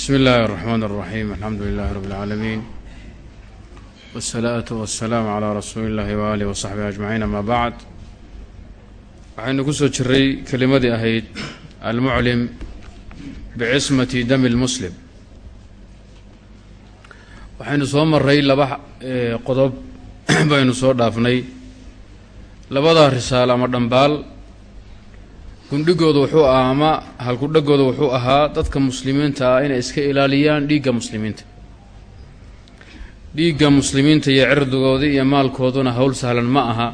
bsmi اllahi الرحmn الرaحيم alxamdu لlah rb العaalamiin wالsalaaةu waالsalaam عlى rasuuli اllahi وalih وصaxbihi aجmaciin ama bacd waxaynu ku soo jiray kelimadii ahayd almuclim bicismati dami اlmuslim waxaynu soo maray laba qodob baynu soo dhaafnay labada risaal ama dhambaal gundhigooda wuxuu ahaa ama halkudhagooda wuxuu ahaa dadka muslimiinta ah inay iska ilaaliyaan dhiigga muslimiinta. Dhiigga muslimiinta iyo cirdigooda iyo maalkooduna hawl sahlan ma aha.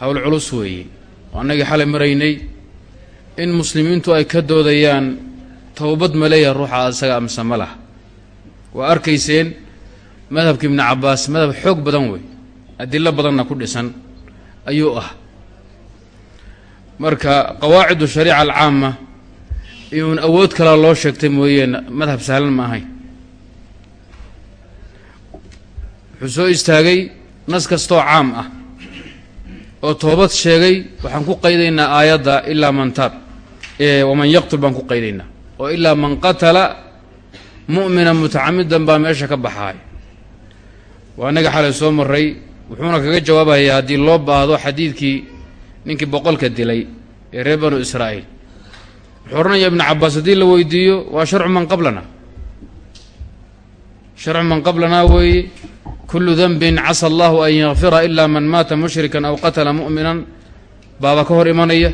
Hawl culus weeye. Annagii xalay maraynay. In muslimiintu ay ka doodayaan towbad ma leeyahay ruuxa asaga amse ma laha. Waa arkayseen madhabka ibni cabbaas madhab xoog badan wey adilo badanna ku dhisan. Ayuu ah marka qawaacidu shariica alcaama iyuun awood kalaa loo sheegtay mooyeen madhab sahlan ma ahayn wuxuu soo istaagay nas kastoo caam ah oo toobad sheegay waxaan ku qaydaynaa aayadda ilaa man taab waman yaqtul baan ku qaydaynaa oo ilaa man qatala mu'mina mutacamidan baa meesha ka baxaay. Waa inaga xalay soo maray wuxuuna kaga jawaabayaa haddii loo baahdo xadiidkii ninkii boqolka dilay ee reer banu israa'iil. Wuxuu odhanayaa ibnu cabbaas haddii la weydiiyo waa sharcu man qablana. Sharcu man qablanaa weeye kullu denbin casa allahu an yakfira ilaa man maata mushrikan aw qatala mu'minan. Baaba ka hor imanaya.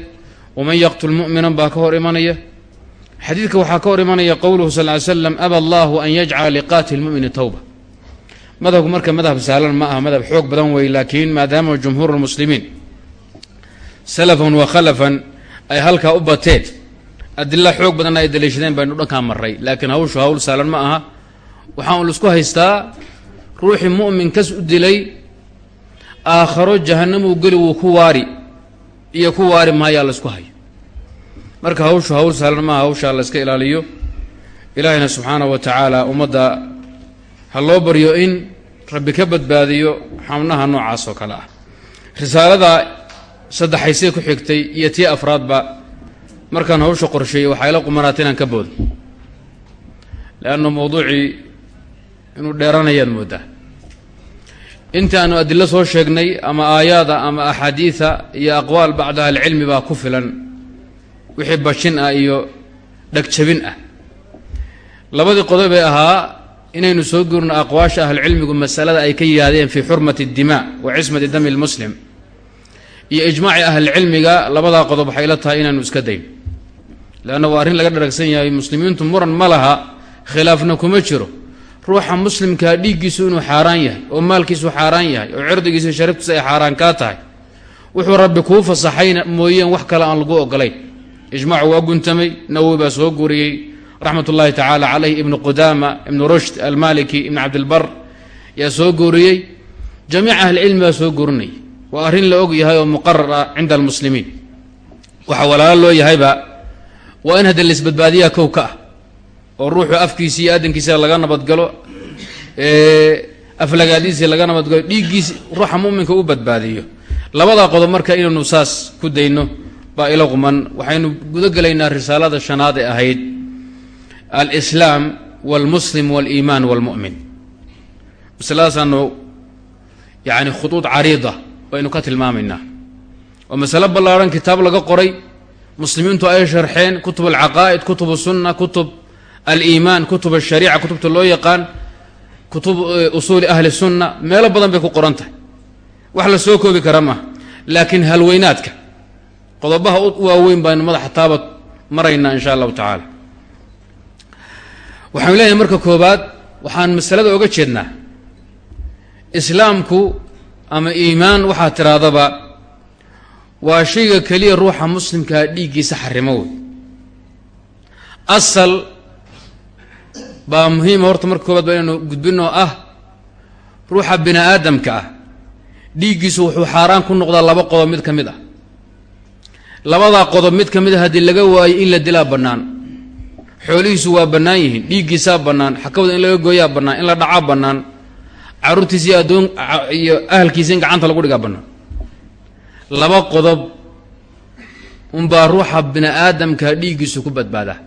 Waman yaqtul mu'minan baa ka hor imanaya. Xadiidka waxaa ka hor imanaya qowluhu sal ly slam aba allahu an yajcala liqatil mu'mini towba madhabku marka madhab sahlan ma aha madhab xoog badan weeye laakiin maadaama jumhuur lmuslimiin salafan wa khalafan ay halkaa u bateen. Adila xoog badanna ay daliishadeen baynu dhankaa maray laakiin hawshu hawl saalan ma aha. Waxaan la isku haystaa ruuxii mu'min kas u dilay aakharo jahanamuu geli wuu ku waari iyo ku waari maayaa laysku hayo. Marka hawshu hawl saalan maaha hawshaa la iska ilaaliyo. Ilaahayna subxaana wa tacaala ummadda ha loo baryo in rabbi ka badbaadiyo xamnaha noocaas oo kale ah. Risaalada saddexaysee ku xigtay iyo tii afraadba markaan hawsha qorsheeyey waxaa ila qumanaata inaan ka boodo leanna mawduucii inuu dheeranayaad mooddaa inta aanu adilo soo sheegnay ama aayaada ama axaadiida iyo aqwaal bacda ahlicilmi baa ku filan wixii bajin ah iyo dhagjabin ah. Labadii qodob ee ahaa inaynu soo gurno aqwaasha ahlucilmigu masalada ay ka yidhaahdeen fii xurmati اdimaa wa cismati dami اlmuslim iyo ijmaaci ahlicilmiga labadaa qodob waxay la tahay inaanu iska dayn. Leanna waa arrin laga dharagsan yahay muslimiintu muran ma laha khilaafna kuma jiro. Ruuxa muslimkaa dhiiggiisu inuu xaaraan yahay oo maalkiisu xaaraan yahay oo cirdigiisu sharaftiisa ay xaaraan kaa tahay wuxuu rabbi kuu fasaxayna mooyeen wax kale aan lagu ogolayn. Ijmaacu waa guntamay nawowi baa soo guriyey raxmat tacaala caleyh ibnu qudaama ibnu rushd almaliki ibnu cabdilbar yaa soo guuriyey. Jamiic ahlicilmi baa soo gurinayay waa arrin la og yahay oo muqarar ah cinda almuslimiin. Waxa walaalo loo yahayba waa in hadda laisbadbaadiyaa kow ka ah oo ruuxu afkiisi iyo adankiisa laga nabadgalo aflagaadiisi laga nabadgalo dhiiggiisi ruuxa muminka u badbaadiyo. Labadaa qodob marka inaynu saas ku dayno baa ila quman. Waxaynu guda gelaynaa risaalada shanaad ee ahayd. Alislaam walmuslim waliimaan walmu'min. Masaladaasanu yani khuduud cariida baynu ka tilmaamaynaa. Waa masalo ballaarhan kitaab laga qoray muslimiintu ay sharxeen kutub alcaqaa'id kutub sunna kutub aliimaan kutub ashariica kutubta loo yaqaan kutub usuuli ahli sunna meelo badan bay ku qoran tahay. Wax la soo koobi kara maaha laakiin halweynaadka qodobaha u waaweyn baynu madaxa taabad maraynaa insha allahu tacaala. Waxaanu leeyahay marka koobaad waxaan masalada oga jeednaa. Islaamku ama iimaan waxaa tirahdaba waa shayga keliya ruuxa muslimkaa dhiiggiisa xarimo wey asal baa muhiima horta marka koobaad ba inaynu gudbinoo ah ruuxa bini aadamka ah dhiiggiisu wuxuu xaaraan ku noqdaa laba qodob mid ka mid ah. Labadaa qodob mid ka mid a haddii laga waayo in la dilaa bannaan. Xoolihiisu waa bannaan yihiin dhiiggiisaa bannaan xakawda in laga gooyaa bannaan in la dhacaa bannaan carruurtiisa iyo addoon iyo ahalkiisa in gacanta lagu dhigaa bannaan laba qodob unbaa ruuxa bini aadamka dhiiggiisu ku badbaadaa.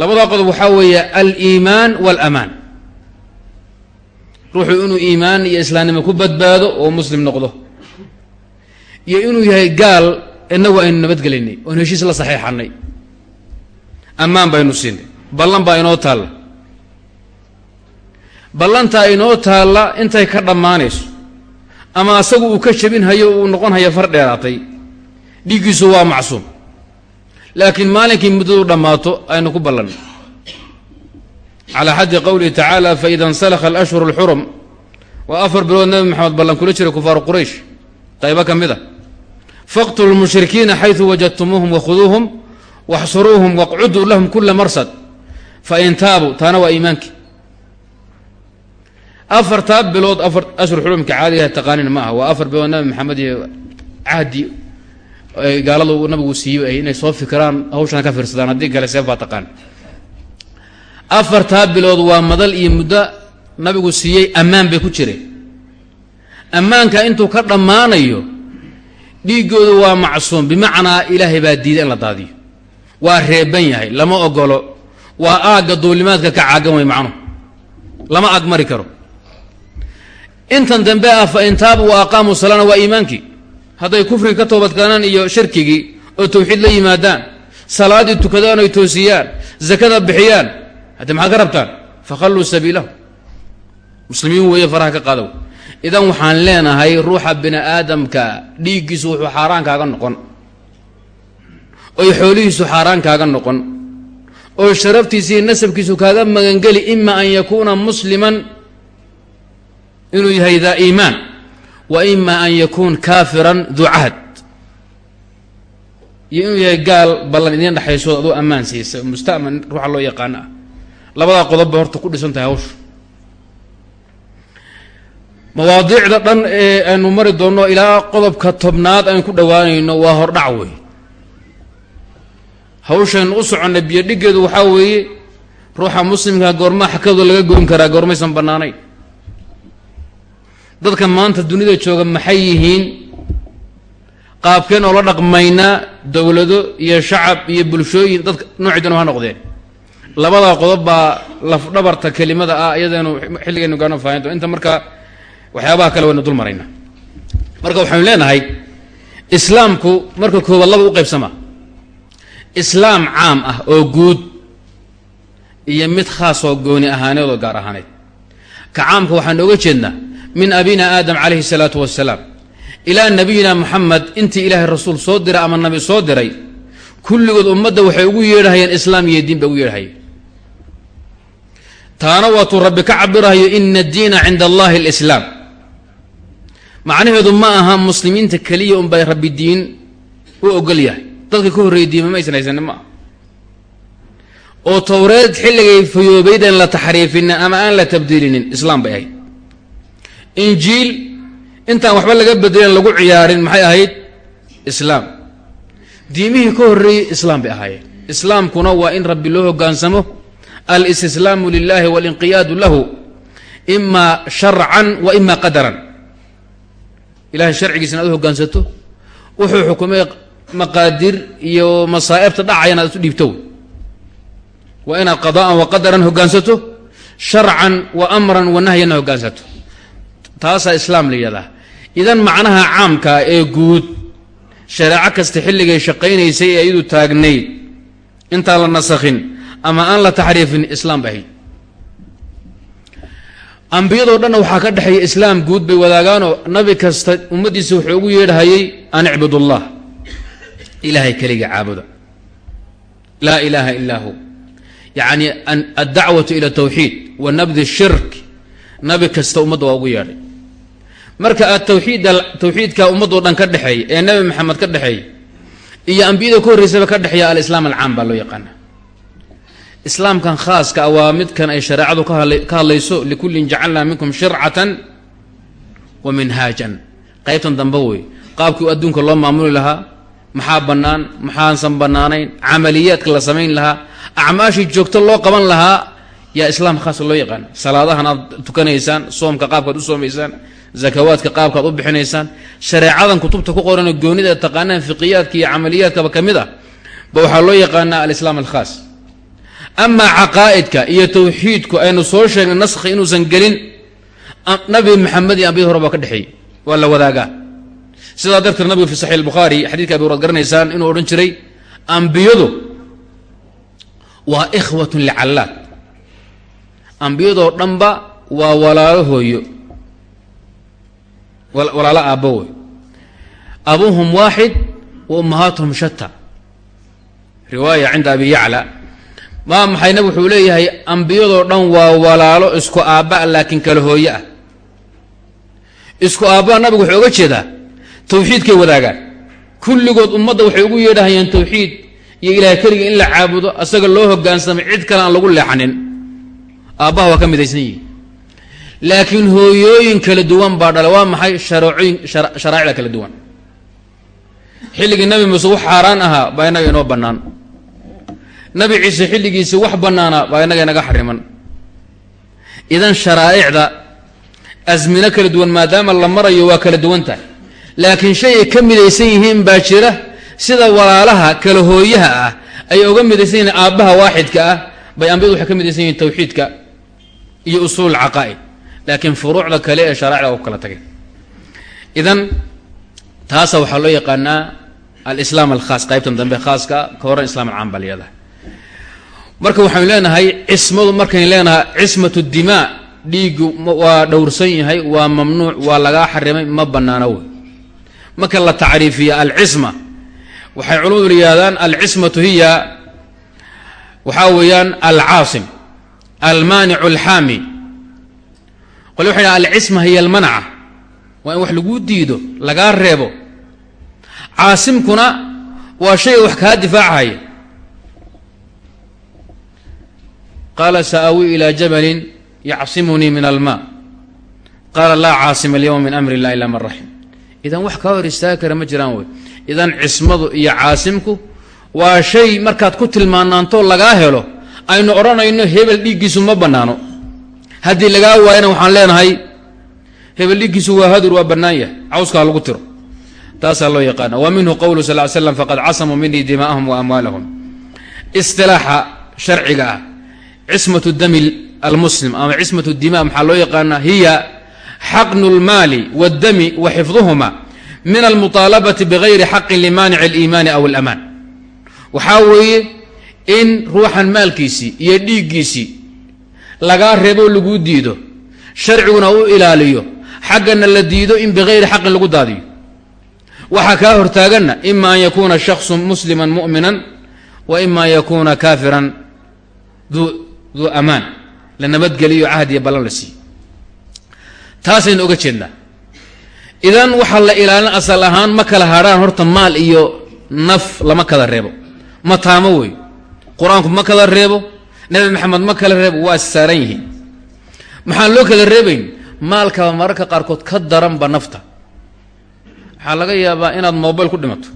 Labadaa qodob waxaa weeye aliimaan waalamaan ruuxu inuu iimaan iyo islaamnimo ku badbaado oo muslim noqdo. Iyo inuu yahay gaal inagu aynu nabadgelinay oon heshiis la saxiixanay ammaan baynu siinay ballan baa inoo taalla ballantaa inoo taalla intay ka dhammaanayso ama asagu uu ka jabinhayo uu noqon hayo far dheeraatay dhiiggiisu waa macsuum. Laakiin maalinkii muddadu dhammaato aynu ku ballanay. Calaa xaddi qowlihi tacaala faida insalakha alashhuru alxurum waa afar bilood nabi maxamed ballan kula jiray kufaaru quraysh. Qaybo ka mid a. Faqtulu lmushrikiina xaydu wajadtumuuhum wakhuduuhum waxsuruuhum waqcuduu lahum kula marsad. Fain taabuu taana waa iimaankii afartaa bilood afar ashhur xurumka caadigaha taqaanin ma aha. Waa afar bilood nabi maxamed iyo cahdi gaaladu nabigu siiyey inay soo fikiraan hawshana ka fiirsadaan haddii kale seef baa taqaan. Afartaa bilood waa madal iyo muddo nabigu siiyey ammaan bay ku jireen. Ammaanka intuu ka dhammaanayo dhiiggoodu waa macsuum bimacnaa ilaahay baa diiday in la daadiyo. Waa reeban yahay lama ogolo waa aagga duulimaadka ka caagan way macnuhu lama ag mari karo intan dambe ah fa in taabu wa aqaamuu salaana waa iimaankii hadday kufriga ka toobadkeenaan iyo shirkigii oo tawxiid la yimaadaan salaaddii tukadaan oy toosiyaan zakada bixiyaan hadde maxaad ka rabtaan? Fakhalluu sabiilahu. Muslimiin weeye faraha ka qadow idan waxaan leenahay ruuxa bini aadamka dhiiggiisu wuxuu xaaraan kaaga noqon. Oy xoolihiisu xaaraan kaaga noqon. Oo sharaftiisa iyo nasabkiisu kaaga magangeli ima an yakuuna musliman inuu yahay daa iimaan wa ima an yakuun kaafiran duu cahd. Iyo inuu yahay gaal ballan idiin dhexaysood aduu ammaan siisa mustaman ruuxa loo yaqaano ah. Labadaa qodob bay horta ku dhisan tahay hawsha mawaadiicda dhan ee aynu mari doonno ilaa qodobka tobnaad aynu ku dhowaanayno waa hordhac wey hawshaynu u soconnay biyo dhiggeedu waxaa weeye ruuxa muslimkaa goormaa xakadoo laga goyn karaa goormaysan bannaanayn dadka maanta dunida jooga maxay yihiin? Qaabkeen oo la dhaqmaynaa dowlado iyo shacab iyo bulshooyin dadka noocii danu ha noqdeen. Labadaa qodob baa lafdhabarta kelimada ah iyadaynu xilligaynu gaano fahanto. Inta markaa waxyaabaha kale waynu dul maraynaa marka waxaynu leenahay islaamku marka koobaad laba u qaybsama islaam caam ah oo guud iyo mid khaas oo gooni ahaaneed oo gaar ahaaneed. Ka caamka waxaan ooga jeednaa min abina aadam calayhi salaatu wasalaam ilaa nabiyina moxamed intii ilaahay rasuul soo diray ama nabi soo diray kulligood ummadda waxay ugu yeedhahayeen islaam iyo diin bay ugu yeedhahayeen. Taana waatuu rabbi ka cabirahayo ina addiina cinda allahi alislaam. Macnaheedu ma aha muslimiinta keliya unbay rabbi diin u ogol yahay. Dadka ka horreeyay diima ma aysan haysanin ma oo towreed xilligay fayoobaydeen la taxriifinin ama aan la tabdiilinin islaam bay ahayd injiil. Intaan waxba laga bedelin lagu ciyaarin maxay ahayd? Islaam. Diimihii ka horreeyey islaam bay ahaayeen. Islaamkuna waa in rabbi loo hoggaansamo alistislaamu lilahi walinqiyaadu lahu ima sharcan wa ima qadaran. Ilahay sharcigiisa inaad u hoggaansato wuxuu xukumay maqaadir iyo masaa'ibta dhacayana ad isu dhiibto waa inaad qadaa'an wa qadaran hoggaansato sharcan wa amran wa nahyanna hoggaansato taasaa islaam la yidhahdaa idan macnaha caamkaa ee guud shareeco kasta xilligay shaqaynaysay ee iyadu taagnayd intaan la nasakhin ama aan la taxriifin islaam ba ambiyadoo dhanna waxaa ka dhexeeya islaam guud bay wadaagaanoo nabi kasta ummaddiisa wuxuu ugu yeedhahayay an icbud allah ilaahay keliga caabuda. Laa ilaaha illaa hu. Yacni addacwatu ila tawxiid wa nabdi shirk. Nabi kasta ummadda waa ugu yeedhay marka aad tawxiidda tawxiidka ummadoo dhan ka dhexeeya ee nabi maxamed ka dhexeeya iyo ambiyada ka horreysaba ka dhexeeya alislaam alcaam baa loo yaqaana islaamkan khaaska ah waa midkan ay shareecadu ka hadlayso likullin jacalnaa minkum shircatan wa minhaajan. Qaybtan dambe wey qaabkii adduunka loo maamuli lahaa maxaa bannaan maxaasan bannaanayn camaliyaadka la samayn lahaa acmaashii joogto loo qaban lahaa yaa islaam khaasa loo yaqaana salaadahan aad tukanaysaan soomka qaabkaad u soomaysaan zakawaadka qaabkaad u bixinaysaan shareecadan kutubta ku qoran goonida taqaanaan fiqiyaadka iyo camaliyaadkaba ka mid ah ba waxaa loo yaqaanaa alislaam alkhaas. Amaa caqaa'idka iyo tawxiidku aynu soo sheegnay naskhi inuusan gelin nabi maxamed iyo ambiyada hore baa ka dhexeeyey waa la wadaagaa. Sidaa darteed nabigu fi saxiix albukhaari xadidka abi huraad garanaysaan inuu odhan jiray ambiyadu waa ikhwatun licallaad ambiyadoo dhanba waa walaalo hooyo walaalo aabbo wey abuhum waaxid wa ummahaatuhum shata riwaaya cinda abi yacla. Maa maxay nabig wuxuu leeyahay ambiyadoo dhan waa walaalo isku aabba laakiin kala hooye ah. Isku aabbaa nabigu wuxuu oga jeedaa tawxiidkay wadaagaan. Kulligood ummadda waxay ugu yeedhahayaan tawxiid iyo ilahay keliga in la caabudo asaga loo hogaansamay cid kale aan lagu leexanin. Aabbaha waa ka midaysan yihiin laakiin hooyooyin kala duwan baa dhala waa maxay shareecooyin sharaa'icda kala duwan? Xilligii nabi muuse wax xaaraan ahaa baa inaga inoo bannaan. Nabi ciise xilligiisi wax bannaana baa inaga inaga xariman. Idan sharaa'icda asmino kala duwan maadaama la marayo waa kala duwan tahay. Laakiin shay ay ka midaysan yihiin baa jira sida walaalaha kala hooyaha ah ay uga midaysan yihiin aabbaha waaxidka ah bay ambiyadu waxay ka midaysan yihiin tawxiidka iyo usuul caqaa'id laakiin furuucda kale ee sharaacda u kala tagay idan taasa waxaa loo yaqaanaa alislaam alkhaas qaybtan dambe khaaska ka horan islam alcaam baa layadahay marka waxaynu leenahay cismadu markaynu leenahay cismatu dimaa dhiiggu waa dhowrsan yahay waa mamnuuc waa lagaa xarimay ma bannaano wey. Marka la tacriifiya alcisma waxay culamadu yidhahdaan alcismatu hiya waxaa weeyaan alcaasim almaanicu alxaami qole waxay dhahan alcisma hiya almanca waa in wax laguu diido lagaa reebo. Caasimkuna waa shayga wax kaa difaachaya qaala sa'awi ilaa jabalin yacsimunii min almaa qaala laa caasima alyawma min amri illah ilaa man idan wax kaa hor istaagi kara ma jiraan idan cismadu iyo caasimku waa shay markaad ku tilmaanaanto lagaa helo aynu odhanayno hebel dhiiggiisu ma bannaano haddii lagaa waayana waxaan leenahay hebel dhiiggiisu waa hadur waa bannaan yahay. Cawskaa lagu tiro. Taasaa loo yaqaana wa minhu qowlu sal ly slam faqad casamuu minii dimaa'ahum wa amwaalahum. Istilaaxa sharciga ah cismatu dami almuslim ama cismatu dima maxaa loo yaqaanaa hiya xaqnu lmaali waاddami wa xifduhuma min almuطaalabati bigayri xaqin limaanici aliimaani aw alamaan. Waxaa weeye in ruuxan maalkiisii iyo dhiiggiisii lagaa reebo laguu diido sharciguna u ilaaliyo xaggana la diido in bigayri xaqin lagu daadiyo. Waxaa kaa hortaaganna ima an yakuuna shaksu muslima mu'minan wa ima an yakuuna kaafiran duu amaan la nabadgeliyo cahdiya ballan la siiyo. Taasaynu oga jeednaa. Idan waxaa la ilaalin asal ahaan ma kala hadhaan horta maal iyo naf lama kala reebo. Ma taamo wey qur'aanku ma kala reebo nebi maxamed ma kala reebo waa saaran yihiin. Maxaan loo kala reebayn maalkaba mararka qaarkood ka daranba nafta. Waxaa laga yaabaa inaad mobile ku dhimato.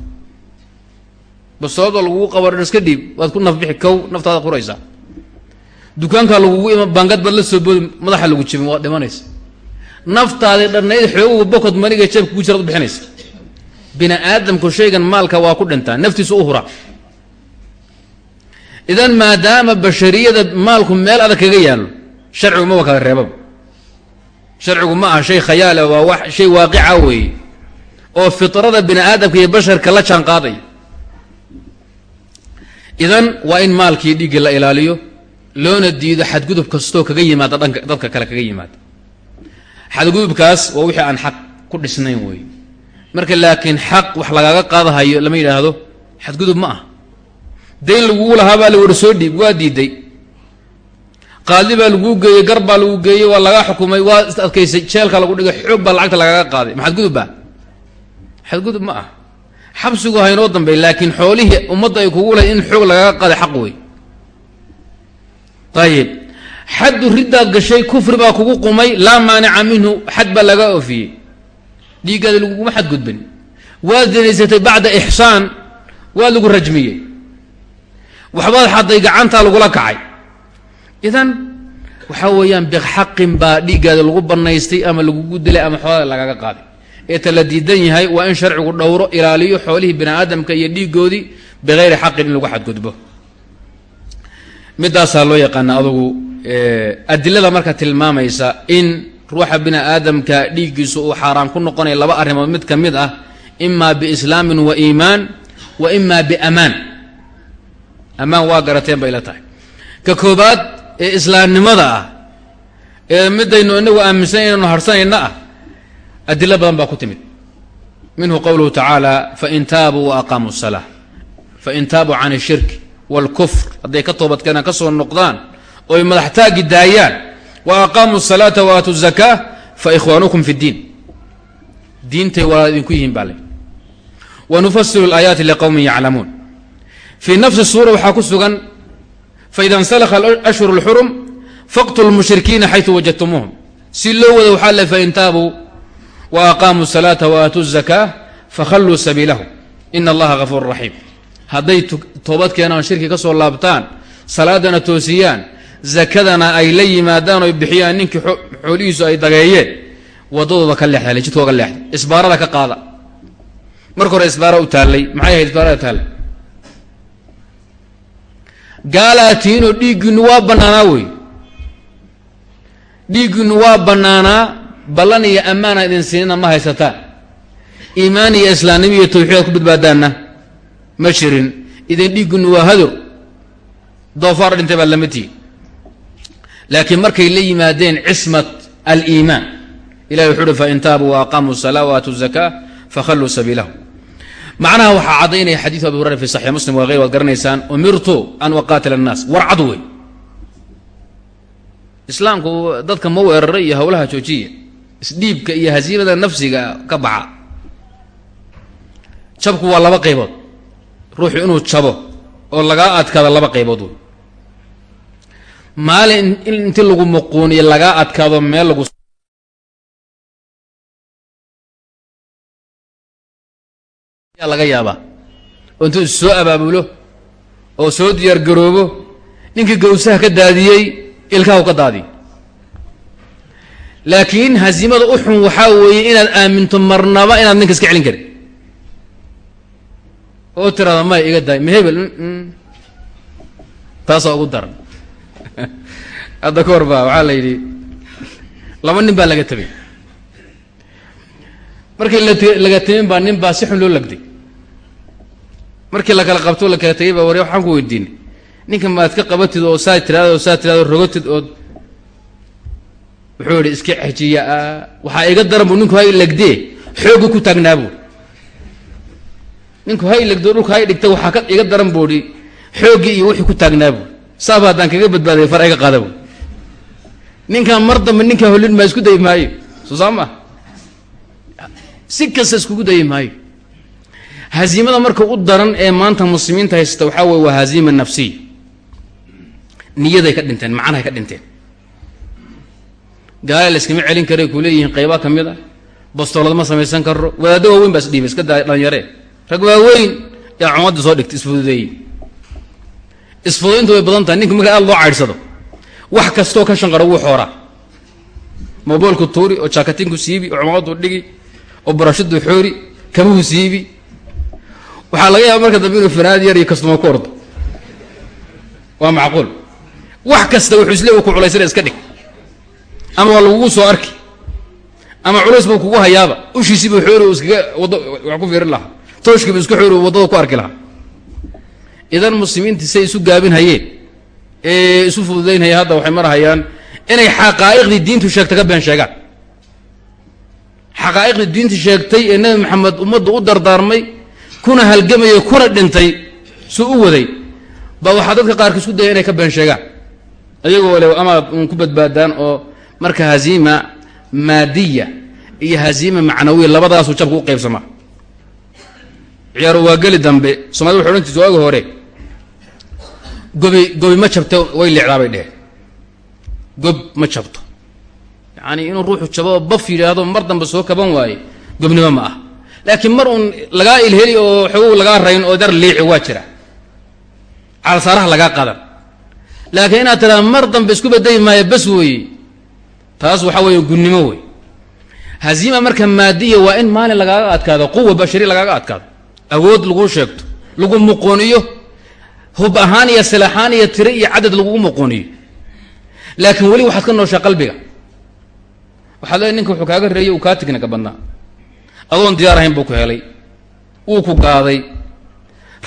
Basoobda lagugu qabarin iska dhiib waad ku nafbixi kow naftaada quraysaa. Dukaankaa lagugu ima bangad baad la soo boodi madaxa lagu jebin waad dhimanaysa naftaadii dhannayd xooguga bokod maniga jeebka ku jiraad bixinaysa bini aadamku shaygan maalka waa ku dhintaa naftiisu u hura idan maadaama bashariyada maalku meel adag kaga yaallo sharcigu ma wa kala reebaba sharcigu ma aha shay khayaala waa wax shay waaqica weeye oo fitrada bini aadamka iyo basharka la jaan qaadaya idan waa in maalkii dhiigga la ilaaliyo loona diido xadgudub kastoo kaga yimaada dhanka dadka kale kaga yimaada. Xadgudubkaas waa wixii aan xaq ku dhisnayn weeye. Marka laakiin xaq wax lagaaga qaadahayo lama yidhaahdo xadgudub ma ah dayn lagugu lahaa baa la wara soo dhiib waa diiday. Qaadi baa laguu geeyey gar baa lagu geeyey waa lagaa xukumay waa is adkaysay jeelka lagu dhigay xoog baa lacagta lagaaga qaaday. Ma xadgudub ma ah. Xabsigu ha inoo laakiin xoolihii ummadda ay kugu lahay in xoog lagaaga qaaday xaq wey ayib xaddu riddaad gashay kufri baa kugu qumay laa maanica minhu xad baa laga oofiyey. Dhiiggaada laguguma xadgudbin. Waad dinaysatay bacda ixsaan waa lagu rajmiyey waxbaad xadday gacantaa lagula kacay. Idan waxaa weeyaan bixaqin baa dhiiggaada lagu bannaystay ama lagugu dilay ama xoolada lagaga qaaday. Ee ta diidan yahay waa in sharcigu dhowro ilaaliyo xoolihii bini aadamka iyo dhiiggoodii bikayri xaqin in lagu xadgudbo. Midaasaa loo yaqaana adugu adilada marka tilmaamaysa in ruuxa bini aadamka dhiiggiisu uu xaaraan ku noqonaya laba arrimood mid ka mid ah imaa biislaamin wa iimaan wa imaa biamaan amaan waa garateen bay la tahay ka koobaad ee islaamnimada ah ee midaynu inagu aaminsan inaynu harsanayna ah adilo badan baa ku timid minhu qowluhu tacaala fain taabuu wa aqaamuu salaa fain taabuu can ishirki wاlkufr hadday ka toobadkeenaan ka soo noqdaan oy madaxtaagi daayaan wa aqaamuu الsalaata wa aatu الzakaa fa ikhwaanukum fi اddiin diintay walaal idinku yihiin baa le wa nufasilu اlaayaati liqowmin yaclamuun fii nafsi suura waxaa ku sugan faida اnsalakha ashhur اlxurum faqtulu lmushrikiina xayثu wajadtumuuhum si loo wada waxaa le fain taabuu wa aqaamuu الsalaata wa aatuu الzakaa fakhalluu sabiilahum ina allaha gafuur raxiim hadday toobad keenaan shirki ka soo laabtaan salaadana toosiyaan zakadana ay la yimaadaan oy bixiyaan ninkii xoolihiisu ay dageeyeen wadadooda ka leexda jidkooga leexda isbaarada ka qaada marka hore isbaara u taallay maxay ahayd isbaarada taallay gaalaatiino tihinoo waa bannaanaa wey dhiiggiinu waa bannaanaa ballan iyo ammaana idin siinina ma haysataan iimaan iyo islaamnimo iyo tawxiidaad ku badbaadaanna ma jirin. Idin dhiiggiinu waa hado doofaar dhintay baa lama tihi. Laakiin markay la yimaadeen cismat aliimaan ilahi wuxu uhi fain taabuu wa aqaamuu salaa wa aatuu zakaa fakhalluu sabiilahu macnaha waxaa caddaynaya xadiidu abi hurayra fi saxiix muslim waa hayr waad garanaysaan umirtu an uqaatila الnaas war cad wey islaamku dadka ma weeraray iyo howlaha joojiya isdhiibka iyo hasiimada nafsiga ka baxa. Jabku waa laba qaybood. Ruuxu inuu jabo oo lagaa adkaado laba qaybood wey maalin inti lagu muquuniyo lagaa adkaado meel lagu yaa laga yaabaa? Intuu is soo abaabulo oo soo diyaar garoobo ninkii gawsaha ka daadiyey ilkaha u ka daadiyo laakiin hasiimada u xun waxaa weeye inaad aaminto marnaba inaad ninka iska celin karin. Oo tiraada may iga daay ma hebel taasaa ugu daran. Hadda ka hor baa waxaa la yidhi laba nin baa laga tabay markii laga tamin baa nin baa si xun loo lagday markii la kala qabto la kala tegay baa warya waxaan ku weydiinay ninka maad ka qabatid oo saa tiraada oo saa tiraada rogatid ood wuxuu idhi iska xejiya waxaa iga daran bu ninku hay lagdee xooggu ku taagnaa buuri ninku hay lagdo dhulka hay dhigta waxaa ka iga daran buuhi xooggii iyo wixii ku taagnaa buuri saaba haddaan kaga badbaaday far iga qaada buuri ninkaan mar dambe ninkaa hollin maa isku dayi maayo. Soo saa maa si kasta iskugu dayi maayo haziimada marka u daran ee maanta muslimiinta haysta waxaa weye waa haziima nafsiya niyaday ka dhinteen macnahay ka dhinteen. Gaala la celin karay ku leeyihiin qayba ka mid a bastoolad ma samaysan karo wadaaddo waaweyn baa isdhiibay iska daa dhalinyaree rag waaweyn yaa cumadda soo dhigtay isfududeeyey isfududayntu way badan tahay ninka marka aad loo caydhsado wax kastoo ka shanqaro wuu xooraa moboolku tuuri oo jaakatinku siibi oo cumaddu dhigi oo barashadu xoori kabuhu siibi waxaa laga yaaba marka dambe inuu fanaad yar iyo kastumo ku ordo. Waa macquul. Wax kasta wuxuu isle uu ku culaysana iska dhig. Ama waa lagugu soo arki. Ama culays buu kugu hayaaba. Ushiisiibu xoori uu iskaga wado wax ku fiirin lahaa. Tooshkiibu isku xoori uu waddada ku arki lahaa. Idan muslimiintii say isu gaabin hayeen ee isu fududaynhaya hadda waxay marhayaan inay xaqaa'iqdii diintu sheegtay ka been sheegaan. Xaqaa'iqdii diintu sheegtay ee nebi maxamed ummaddu u dardaarmay kuna halgamayay kuna dhintay suu u waday ba waxaa dadka qaarka isku daya inay ka been sheegaan. Ayagoo le uun ku badbaadaan oo marka haziima maadiya iyo haziima macnawiya labadaasuu jabka u qaybsamaa. Ciyaaro waa geli dambe somalida waxay odhan jirta waagi hore gobi gobi ma jabto way leecdaa bay dheheen. Gob ma jabto. Yacani inuu ruuxu jabo oo baf yidhaahdo mar dambe soo kaban waaye gobnimo ma ah laakiin mar uun lagaa ilheli oo xogow lagaa rayn oo dar liici waa jira. Calsaaraha lagaa qadan laakiin inaad tidhahda mar dambe isku badayi maayo bas weeye taas waxaa weeye gunnimo wey haziima marka maadiya waa in maalin lagaaga adkaado quwa bashari lagaaga adkaado. Awood laguu sheegto lagu muqooniyo hub ahaan iyo silaxaan iyo tiro iyo cadad lagugu muqooniyo. Laakiin weli waxaad ka nooshaa qalbiga. Waxaad leeay ninka wuxuu kaaga reeyay uu kaa tignaga badnaa adoon diyaar ahayn buu ku helay. Wuu ku gaaday.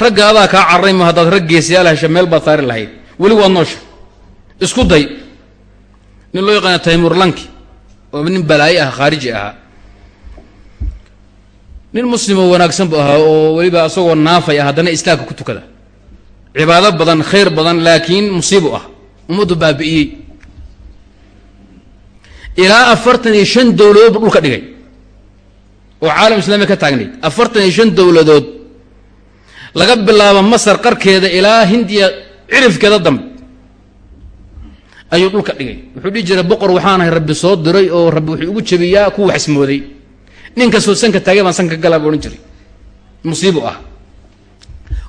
Ragga adaa kaa carray ma haddaad rag geesiyaal hesha meel baad saari lahayd. Weli waad noosha isku day. Nin loo yaqaana taymurlanki oo nin balaaye ah khaariji ahaa nin muslimoo wanaagsan bu ahaa oo weliba isagoo naafay ah haddana islaamka ku tukada. Cibaado badan khayr badan laakiin musiibu ah. Ummaddu baabi'iyey. Ilaa afartan iyo shan dowladood bu dhulka dhigay oo caalam islaami ka taagnayd. Afartan iyo shan dowladood laga bilaabo masar qarkeeda ilaa hindiya cirifkeeda dambe. Ayuu dhulka dhigay. Wuxuu dhihi jiray boqor waxaanahay rabbi soo diray oo rabbi wuxuu ugu jebiyaa kuwa wax ismooday. Nin kastoo sanka taagay baan sanka galaa bu odhan jiray. Musiibu ah.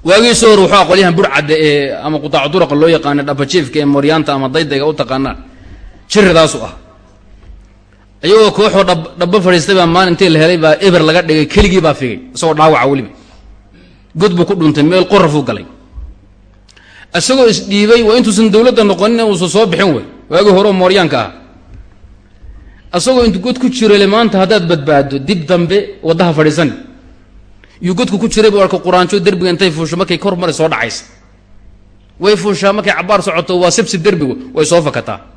Waagiisoo hor wuxuu aqoolyahan burcadda ee ama qutaacu duraqa loo yaqaana dhabajiifka ee moryaanta ama daydayga u taqaanaa. Jiridaasu ah iyagoo kooxoo dhab dhaba fadhiistay baa maalin intii la helay baa eber laga dhigay keligii baa figay isagoo dhaawaca weliba god buu ku dhuntay meel qorafuu galay. Isagoo isdhiibay waa intuusan dowladda noqonin uusan soo bixin wey waagii horeo mooryaanka ah. Isagoo intuu god ku jiro le maanta haddaad badbaado dib dambe waddaha fadhiisani yuu godku ku jiray buu arka quraanjo derbiga intay fuusho markay kor mari soo dhacaysa way fuushaa markay cabaar socoto waa sibsi derbigu way soo fakataa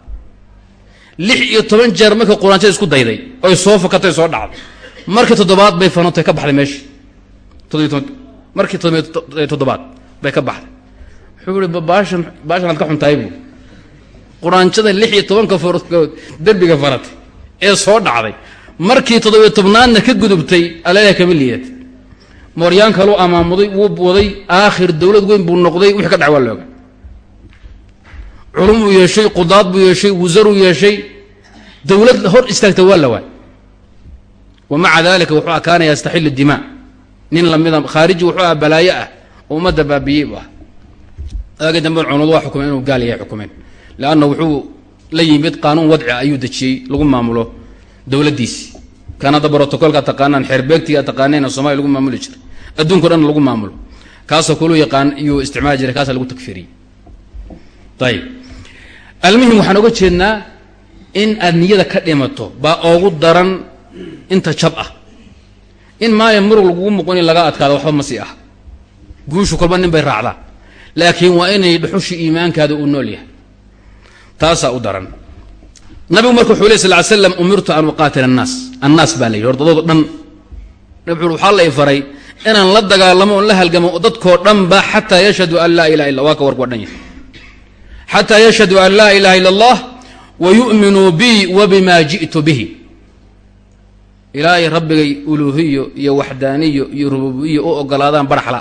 lix iyo toban jeer markay quraanjada isku dayday oy soo fakatay soo dhacday. Markii toddobaad bay fanotay ka baxday meesha markii toddobaad bay ka baxday. Wuxuu ihi baashan baashan aad ka xuntahay buu. Quraanjada lix iyo tobanka forkood derbiga faratay ee soo dhacday. Markii toddobiyo tobnaadna ka gudubtay aleelah kama liiyad mooryaan amaamuday wuu waday aakhir dowlad weyn buu noqday wixii ka dhac waa looga culum buu yeeshay qudaad buu yeeshay wasaruu yeeshay dowlad hor istaagta waa la waay wa dalika wuxuu akaanaya yastaxilu dimaa. Nin lamida khaariji wuxuu ah balaayo ah ummadda baabiyey bu ah aagi dambe culimadu waa xukumeen inuu gaal yahay xukumeen. Leanna wuxuu la yimid qaanuun wadci ayuu dejiyey lagu maamulo dowladdiisi kan brotocolka taqaanaan xeerbeegtiga taqaaneen somalia lagu maamuli jiray. Adduunko dhan lagu maamulo. Kaasoo kaluu yaqaan iyuu isticmaali jiray kaasa lagu takfiriyey. Ayib almuhim waxaan oga jeednaa in aad niyada ka dhimato baa oogu daran inta jab ah. In maalin murug lagugu muqon in laga adkaado waxba ma sii ah. Guushu kolba nin bay raacdaa. Laakiin waa inay dhuxushi iimaankaada uu nool yahay. Taasaa u daran. Nabigu marka wuxuu ley sal ly slam umirtu an uqaatila annaas. Annaas baa la yidhi hor dadoodo dhan. Wuxu waxaa la i faray inaan la dagaalamo oon la halgamo dadkoo dhanba xataa yashhadu an laa ilaha illa waa ka warku waa dhan yahay xataa yashhadu an laa ilaha illa allah wa yu'minuu bii wa bima ji'tu bihi ilaahay rabbigay uluuhiyo iyo waxdaaniyo iyo rububiyo u ogolaadaan barxla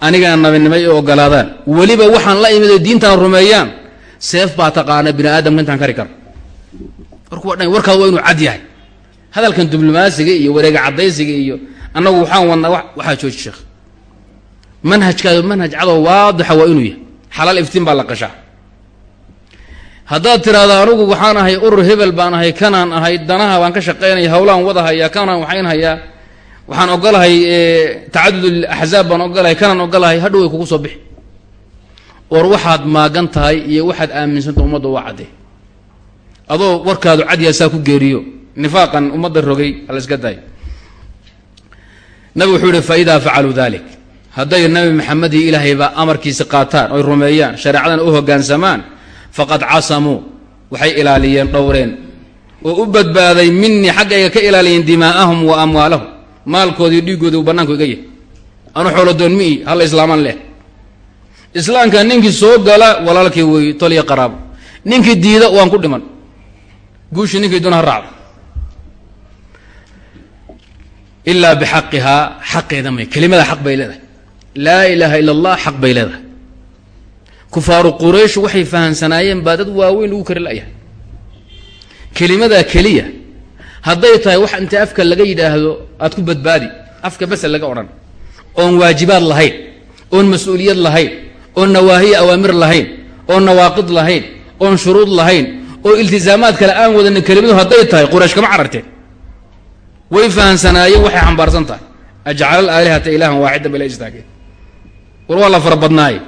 anigana nabinimay u ogolaadaan weliba waxaan la imid diintana rumeeyaan seef baa taqaana bini aadamka intaan kari karo warku waa dhan warkaad waa inuu cad yahay hadalkan diblomaasiga iyo wareega caddaysiga iyo annagu waxaan wadnaa waxaa jooji sheekh manhaj cadoo waadixa waa inuu yahay xalaal iftiin baa la qashaa. Haddaad tiraahdo anugu waxaan ahay urur hebel baan ahay kanaan ahay danaha baan ka shaqaynaya wada hayaa kanaan waxayn hayaa waxaan ogolahay tacadud axzaab baan ogolahay kanaan ogolahay hadhow way kugu soo bixi. War waxaad maagan tahay iyo waxaad aaminsanta ummadda waa caddee adoo warkaadu cadyaa saa ku geeriyo. Nifaaqan ummadda rogay hala iska daay. Nabig wuxuu yihi fa idaa facaluu dalik hadday nabi maxamed iyo ilaahay baa amarkiisa qaataan oy rumeeyaan shareecadana u hoggaansamaan faqad casamuu waxay ilaaliyeen dhowreen. Oo u badbaaday minii xaggayga ka ilaaliyeen dimaa'ahum wa amwaalahum. Maalkoodii dhiiggooda uu bannaanku iga yahy anu xoolodoon mi-i halla islaamaan leh. Islaamka ninkii soo gala walaalkii wey tolya qaraabo ninkii diida waan ku dhiman. Guushii ninkii duna ha raacdo. Ilaa bixaqihaa xaqeeda kelimada xaq bay leedahay laa ilaaha ila allah xaq bay leedahay. Kufaaru quraysh waxay fahamsanaayeen baa dad waaweyn lagu kari la'yahay kelimadaa keliya hadday tahay wax inta afka laga yidhaahdo aad ku badbaadi afka bese laga odhan oon waajibaad lahayn oon mas'uuliyad lahayn oon nawaahiya awaamir lahayn oon nawaaqid lahayn oon shuruud lahayn oo iltisaamaad kale aan wadanin kelimadu hadday tahay quraysh kama cararteen. Way fahamsanaayeen waxay xambaarsan tahay. Ajcala alaalihata ilaahan waaxidan bay la istaageen war waa la fara badnaaye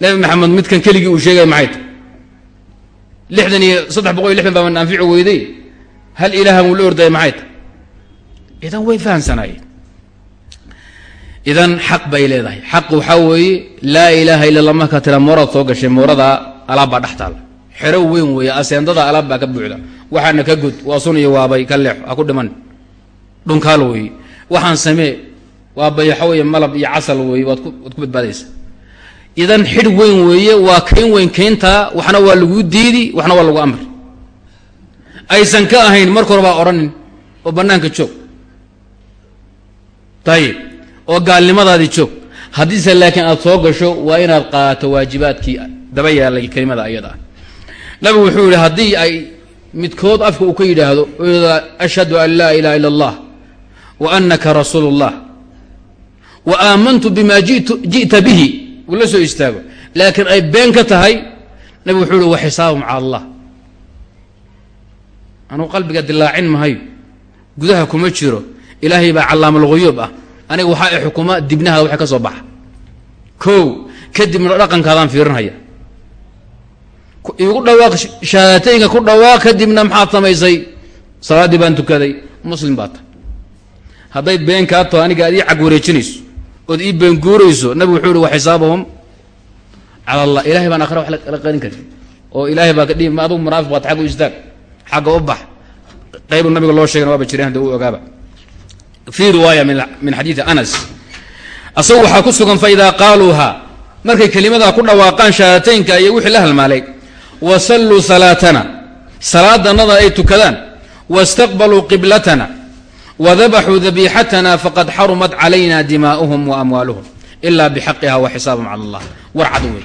nabi maxamed midkan keligii uu sheegay maxay ta lixdan iyo saddex boqol iyo lixdan baa anfici weyday. Hal ilaahan wuu la ordaya maxay ta idan way fahamsanaayeen idan xaq bay leedahay. Xaq waxaa weeye laa ilaaha illa allah markaa tira mooraad soo gashay mooradaa alaabbaa dhex taalla xero weyn weeye aseendada alaab baa ka buuxda. Waxaana ka gud waa sun iyo waabay ka leexo ha ku dhiman. Dhunkaal weeye. Waxaan samee waa bayaxo weeye malab iyo casal weeye waad ku badbaadaysa. Idan xidh weyn weeye waa kayn weyn kayntaa waxna waa laguu diidi waxna waa lagu amri. Aysan ka ahayn marka hore baa odhanin oo bannaanka joog. Ayib oo gaalnimadaadii joog. Haddiise laakiin aad soo gasho waa inaad qaadato waajibaadkii daba yaalay kelimada ayada. Nabigu wuxuu yihi haddii ay midkood afka uu ka yidhaahdo ashhadu an laa ilaha illa allah wa anaka rasuulu اllah wa aamantu bima ji'ta bihi. Uu la soo istaago. Laakiin ay been ka tahay nabigu wuxuu yihi wa xisaabum cala allah. Anugu qalbiga dilaacin mahayo. Gudaha kuma jiro. Ilaahay baa callaamalguyuub ah. Aniga waxaa i xukuma dibnahaada waxa ka soo baxa. Kow kadibna dhaqankaadaan fiirinhaya. Igu dhawaaq shahaadateynka ku dhawaaq kadibna maxaad samaysay? Salaaddii baan tukaday. Muslim baa tahay hadday been kaa taho ood ii been guurayso nabigu wuxuu uhi wa xisaabahum? Cala allah ilahay baan akhra wax la qarin karin. Oo ilaahay baa ka dhihi ma adugu munaafiq baad xagga u istaag xagga u bax. Qaybu nabiga loo sheegana waaba jireen hadda u ogaaba. Fii riwaaya min xadiidi anas. Asagu waxaa ku sugan fa idaa markay kelimadaa ku dhawaaqaan shahaadateynka iyo wixii la halmaalay wa salluu salaatana. Salaadannada ay tukadaan wastaqbaluu qiblatana wa dabaxuu dabiixatana faqad xarumat calayna dimaa'uhum wa amwaaluhum ila bixaqiha wa xisaabum cala allah war cad wey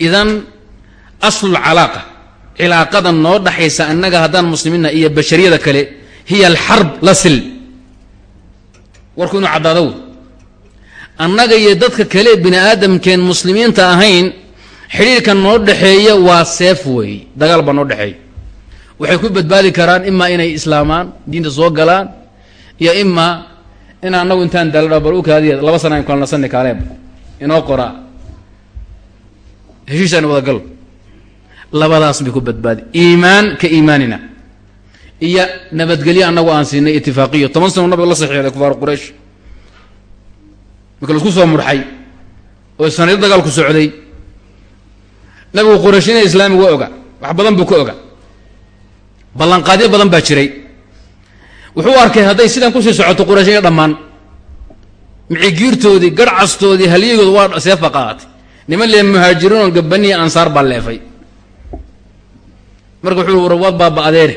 idan aslulcalaaqa cilaaqada noo dhaxaysa annaga haddaan muslimiinna iyo bashariyada kale hiya alxarb la sil warku inuu caddaado wey annaga iyo dadka kale bini aadamkeen muslimiinta ahayn xidhiirka noo dhexeeya waa seef weeye dagaal baa noo dhexeeya waxay ku badbaadi karaan imaa inay islaamaan diinta soo galaan iyo imaa in annagu intaan daldha bal u kaadiya laba sana aynu kala nasanay kaaleeba inoo qoraa. Heshiisaan wadagal labadaas bay ku badbaadi. Iimaan ka iimaanina. Iyo nabadgelyo annagu aan siinay itifaaqiyo toban sano nabiga la saxiixday kufaar quraysh. Marka la isku soo murxay oo sanado dagaalku socday nabigu quraysh inay islaami waa oga wax badan buu ka oga ballanqaadyo badan baa jiray. Wuxuu arkay hadday sidan ku sii socoto quraysh inay dhammaan. Micigiirtoodii garhcastoodii halyagooda waa seefa qaadatay niman lee muhaajiriinoo gabaniya ansaar baa leefay. Marka wuxuu war waad baaba adeere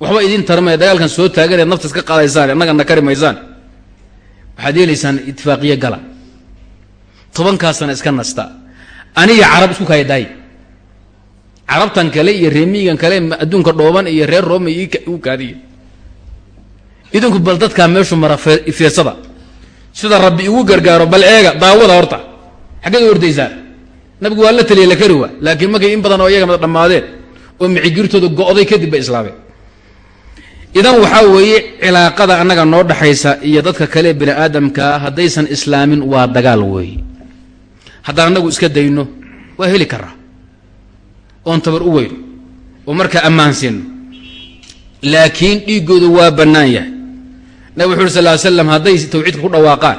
waxba idin tarmaya dagaalkan soo taaganeed nafta iska qaadaysaan annagana kari maysaan waxaad yeelaysaan itifaaqiyo gala. Tobankaasana iska nasta. Aniga carab isku kaya daay carabtan kale iyo reemiigan kale adduunka dhooban iyo reer rooma igu kaadiya idinku bal dadkaa meeshu mara fiirsada. Sida rabbi igu gargaaro bal eega daawada horta. Xaggeed u ordaysaan nabigu waa la taliya la kari waa. Laakiin markay in badan oo iyaga mada dhammaadeen oo micigirtooda go'day kadib bay islaameen. Idan waxaa weeye cilaaqada annaga noo dhaxaysa iyo dadka kale bini aadamkaa haddaysan islaamin waa dagaal weeye haddaan annagu iska dayno waa heli karaa oon tabar u weyno oo markaa ammaan siino laakiin dhiiggoodu waa bannaan yahay. Nabig wuxu uhi sal ly slam hadday tawxiidka ku dhawaaqaan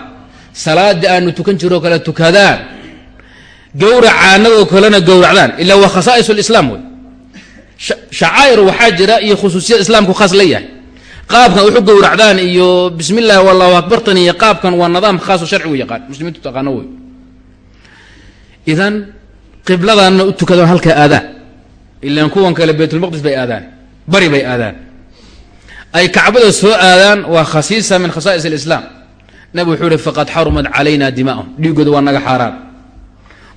salaaddii aanu tukan jiroo kale tukadaan gowracaanadoo kalena gowracdaan ilaa waa khasaa'is lislaam wey. Shacaa'ir waxaa jira iyo khusuusiyad islaamku khaas la qaabkan wuxu gowracdaan iyo bismi wallahu akbartan iyo qaabkan waa nidaam khaaso sharcigu yaqaan muslimiintu taqaano wey. Idan qibladaanna u tukadaan halkaa aadaan ilaan kuwan kale baytulmaqdis bay aadaan. Bari bay aadaan. Ay kacbada soo aadaan waa khasiisa min khasaa'is alislaam. Nabig wuxuu ihi faqad xarumat calayna dimaahum dhiigooda waa naga xaaraan.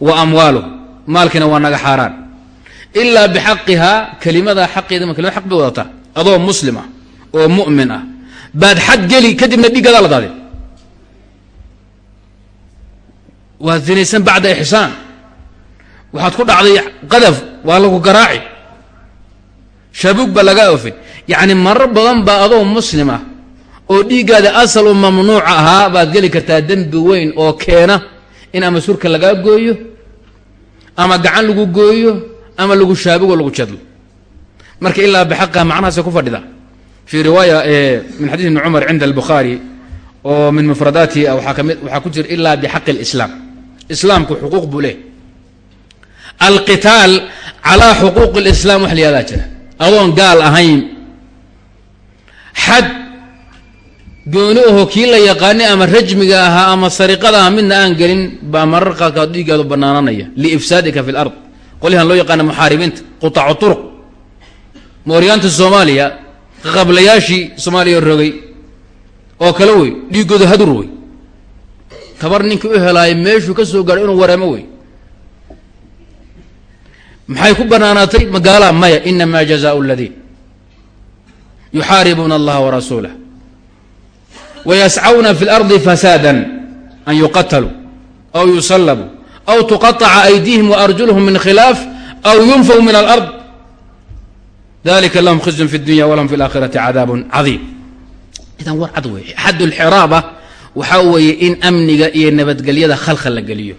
Wa amwaaluhum. Maalkiina waa naga xaaraan. Ilaa bixaqihaa kelimadaa xaqeeda ma kelimad xaq bay wadataa. Adoo muslim ah oo mu'min ah. Baad xad geli kadibna dhiiggadaa la daadin waad zinaysan bacda ixsaan waxaad ku dhacday qadaf waa lagu garaaci. Shabuug baa laga ofin yacni marar badan baa adoo muslim ah oo dhiiggaada asal u mamnuuc ahaa baad geli kartaa dembi weyn oo keena in ama surka lagaa gooyo ama gacan lagu gooyo ama lagu shaabigo lagu jadlo. Marka ilaa bixaqaha macnahaasay ku fadhida fii riwaaya min xadiis ibni cumar cinda albukhaari oo min mufradaatihi waxaa kami waxaa ku jira ilaa bixaqi اlislaam islaamku xuquuq buu leh alqitaal calaa xuquuq اlislaam wax la yahdaa jira. Adoon gaal ahayn. Xad gooni aho kii la yaqaanay ama rajmiga ahaa ama sariqada aha midna aan gelin baa marar qaarkaad dhiiggaadu banaananaya liifsaadika fi lard qolyahan loo yaqaana muxaaribiinta. Qutaacu turuq. Mooryaanta soomaaliya qablayaashii soomaaliya rogay. Oo kale wey dhiiggooda hadur wey. Tabar ninkii u helaayo meeshuu ka soo gaadho inuu wareemo wey maxay ku banaanaatay magaala maya inamaa jazaau aladiin yuxaaribuuna allaha warasuulah wayascawna fi اlardi fasaada an yuqataluu aw yusallabuu aw tuqaطaca aydiihim waarjulhum min khilaaf aw yunfaw min alard dalika lahum khizyun fi اdunya walahum fi اlaakhirati cadaabun cadiim idan war cad wey xad اlxiraaba waxaa weeye in amniga iyo nabadgelyada khalka la geliyo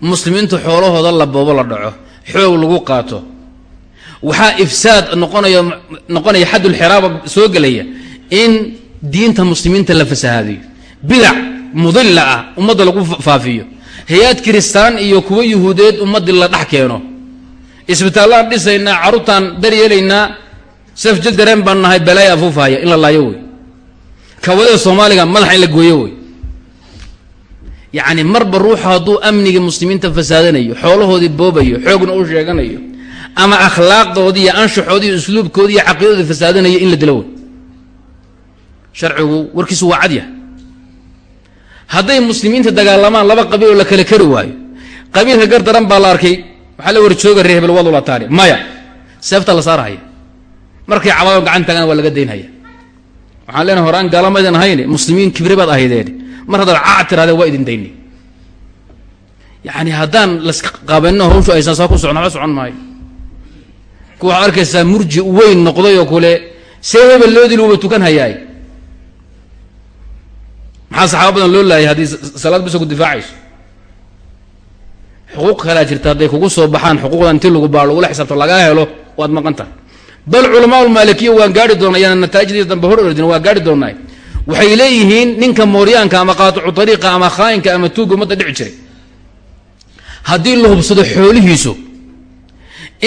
muslimiinta xoolahooda la boobo la dhaco xoog lagu qaato. Waxaa ifsaad noqonaya noqonaya xadulxiraaba soo gelaya in diinta muslimiinta la fasahaadiyo. Bidac mudilla ah ummadda lagu faafiyo. Hay'ad kiristaan iyo kuwa yuhuudeed ummaddii la dhex keeno. Isbitaallaan dhisaynaa carruurtaan daryeelaynaa safjad dareen baan nahay balaaya afuufahaya in la laayo wey kawadada soomaaliga madaxa in la gooyo wey yacni marba ruuxu hadduu amniga muslimiinta fasaadanayo xoolahoodii boobayo xoogna u sheeganayo ama akhlaaqdoodii iyo anshaxoodii iyo usluubkoodii iyo caqiidadoodii fasaadanayo in la dilo wey sharcigu warkiisu waa cadyahay hadday muslimiinta dagaalamaan laba qabiil oo la kala kari waayo qabiilka gar baa la arkay waxaa la war jooga reer hebel waad maya seefta la saarhaya markay cabaado gacan taagana waa laga daynhaya waxaan leenahay horaan gaalamaydan ahayne muslimiin kibre baad ahaydeen mar haddaad caa tirahdeen waa idin dayni. Yacni haddaan laska qabanino hawshu aysan saa ku socon waxba socon maayo. Ku waxaad arkaysaa murji weyn noqday kule see hebel loo uba tukan hayaay. Maxaa saxaaba badan loo laayay haddii salaad bisa ku difaacayso? Xuquuq kalaa jirta hadday kugu soo baxaan xuquuqda inti lagu baao lagula xisaabto lagaa helo waad maqan tahay. Bal culamaa ulmaalikiya waan gaari doona yaana nataa'ijdiisa dambe hor ordin waan gaari doonaa waxay leeyihiin ninka mooryaanka ama qaaticu ariiqa ama khaayinka ama tuuga ummadda dhici jiray. Haddii la hubsado xoolihiisu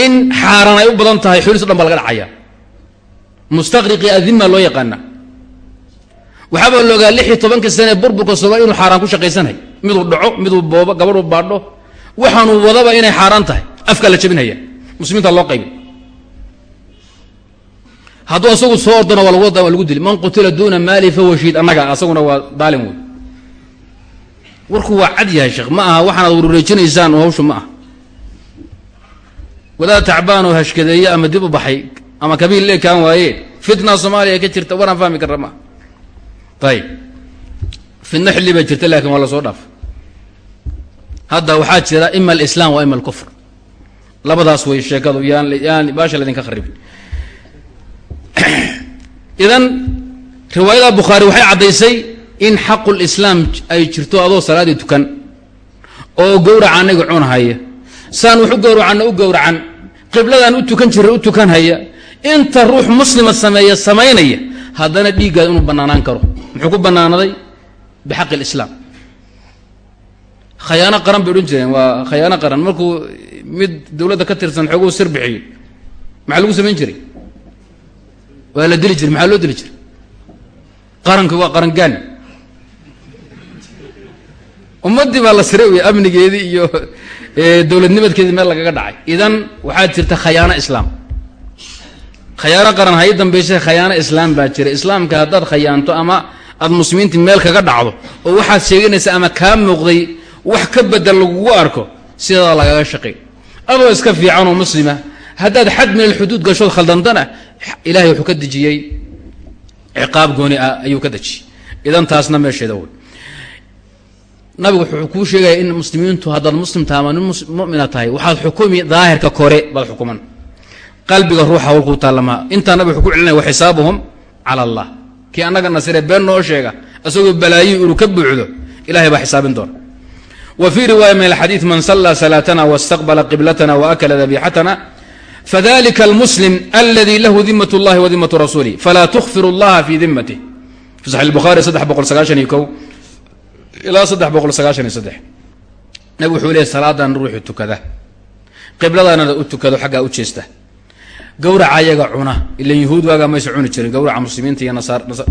in xaaraan ay u badan tahay xoolihiiso dhan baa laga dhacaya. Mustaqriqi adima loo yaqaana. Waxaabaa loogaa lix iyo tobanka sane burburka soomaaliya inuu xaaraan ku shaqaysanhay miduu dhaco miduu boobo gabadhuu baadho. Waxaanuu wadaba inay xaaraan tahay. Afkaa la jabinhaya muslimiinta loo qaybin hadduu asagu soo ordana waa lagu dili man qutila duuna maali fahuwa shiid. Annaga asaguna waa daalim wey warku waa cad yahay sheekh. Ma aha waxaanaad warureejinaysaan oo hawshu ma aha. Wadaad tacbaan oo hashkadeeye ama dib u baxay ama kabiil leekaan waaye fitna soomaaliya ka jirta waraan fahmi karra maaha ayib fitna xilli baa jirta laakiin waa la soo dhaaf. Hadda waxaa jira ima alislaam wa ima alkufr. Labadaas way sheekadu yaan yaan baasha laydinka kharibin idan riwaayada bukhaari waxay caddaysay in xaqu lislaam ay jirto adoo salaadii tukan oo gowraca anaga cunahaya saan wax u gowracana u gowracan qibladaan u tukan jiray u tukan haya. Inta ruux muslima sameeya samaynaya haddana dhiiggaada inuu bannaanaan karo. Muxuu ku bannaanaday bixaqi lislaam khayaano qaran bay odhan jireen. Waa khayaano qaran. Markuu mid dowladda ka tirsan xooguu sir bixiyo maxaa lagu samayn jiray waa la dili jiray maxaa loo dili jiray? Qaranki waa qarangaan. Ummaddii baa la siray wey amnigeedii iyo dowladnimadkeedii meel lagaga dhacay. Idan waxaa jirta khayaano islaam. Khayaano qaran hay dambayse khayaano islaam baa jira islaamka haddaad khayaanto ama aada muslimiintii meel kaga dhacdo oo waxaad sheeganaysa ama kaa muuqday wax ka bedel lagugu arko sidadaa lagaga shaqay adoo iska fiicanoo muslima haddaad xad min alxuduud gashood khaldantana ilahay wuxuu ka dejiyey ciqaab gooni ah ayuu ka dejiyey. Idan taasna meesheeda wey nabigu wuxuu kuu sheegaya in muslimiintu haddaad muslim tahay ama nin mumina tahay waxaad xukumi daahirka kore baad xukuman. Qalbiga ruuxa walkuu taalamaa intaa nabig wuxuu ku celinaya wa xisaabuhum cala allah. Kii annaga nasiree been noo sheega isagoo balaayi uru ka buuxdo ilahay baa xisaabin doona. Wa fii riwaaya min alxadiid man sallaa salaatana wastaqbala qiblatana waakala dabixatana fadalika almuslim aladi lahu dimat اllahi wa dimatu rasuulih falaa tukfir اllaha fi dimatih fi saxi buhaari saddex boqol sagaashan iyo ko ilaa saddex boqol sagaashan iyo saddex nabig wuxuu leeyay salaadan ruuxu tukada qibladanada u tukado xaggaa u jeesta gawraca ayaga cuna ila yuhuud waagaa maysa cuni jirin gawraca muslimiinta iyo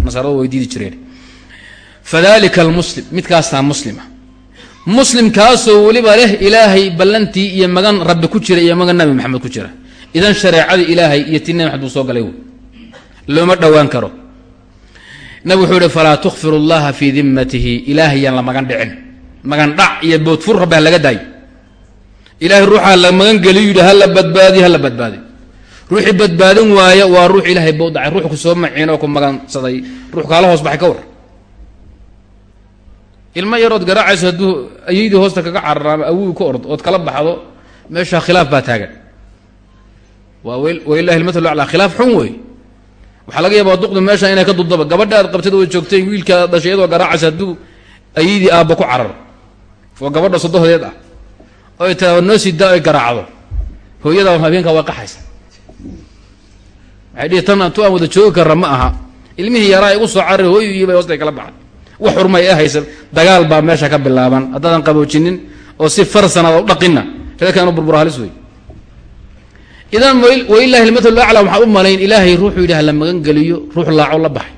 nasaarada way diidi jireen fadalika almuslim midkaastaa muslima muslimkaasoo weliba leh ilaahay ballantii iyo magan rabbi ku jira iyo magan nabi maxamed ku jira idan shareecada ilaahay iyo ti nabi maxamed buu soo galay looma dhowaan karo. Nabig wuxuu ihi falaa tukfir اllaha fii dimatihi ilaahay yaan la magan dhicin. Magan dhac iyo boodfur rabbi ha laga daayo ilahay ruuxaa la magan geliyu yidhi hala badbaadiyo hala badbaadi. Ruuxii badbaadin waaya waa ruux ilaahay bowdacay ruux ku soo maciin oo ku magansaday. Ruux kaala hoos baxay ka war. Ilmo yarood garaacayso hadduu ayaydii hoosta kaga carara ama awii ka ord ood kala baxdo meesha khilaaf baa taagan walilahi lmathalu aclaa khilaaf xun wey waxaa laga yaabaa duqdu meesha inay ka dudaba. Gabadha aad qabtid way joogteen wiilka aad dhashay iyadoo garaacaysa hadduu ayaydii aabba ku cararo oo gabadha sodohdeed ah. Oy taa noo sii daa oy garaacdo. Hooyada habeenkaa waa qaxaysa. Waxay dhihi tan tu aan wada joogi karra ma aha. Ilmihii yaraa igu soo carari hooyigii bay hoostay kala baxay wax xurmay ee haysa dagaal baa meesha ka bilaaban. Haddaadan qaboojinin oo si farsanaad u dhaqinna. Reerkan inu burbura halis wey idan walilahi almathalu aclaa waxaa u malayn ilaahay ruuxuu yidhi hala magan ruux laaco la baxay.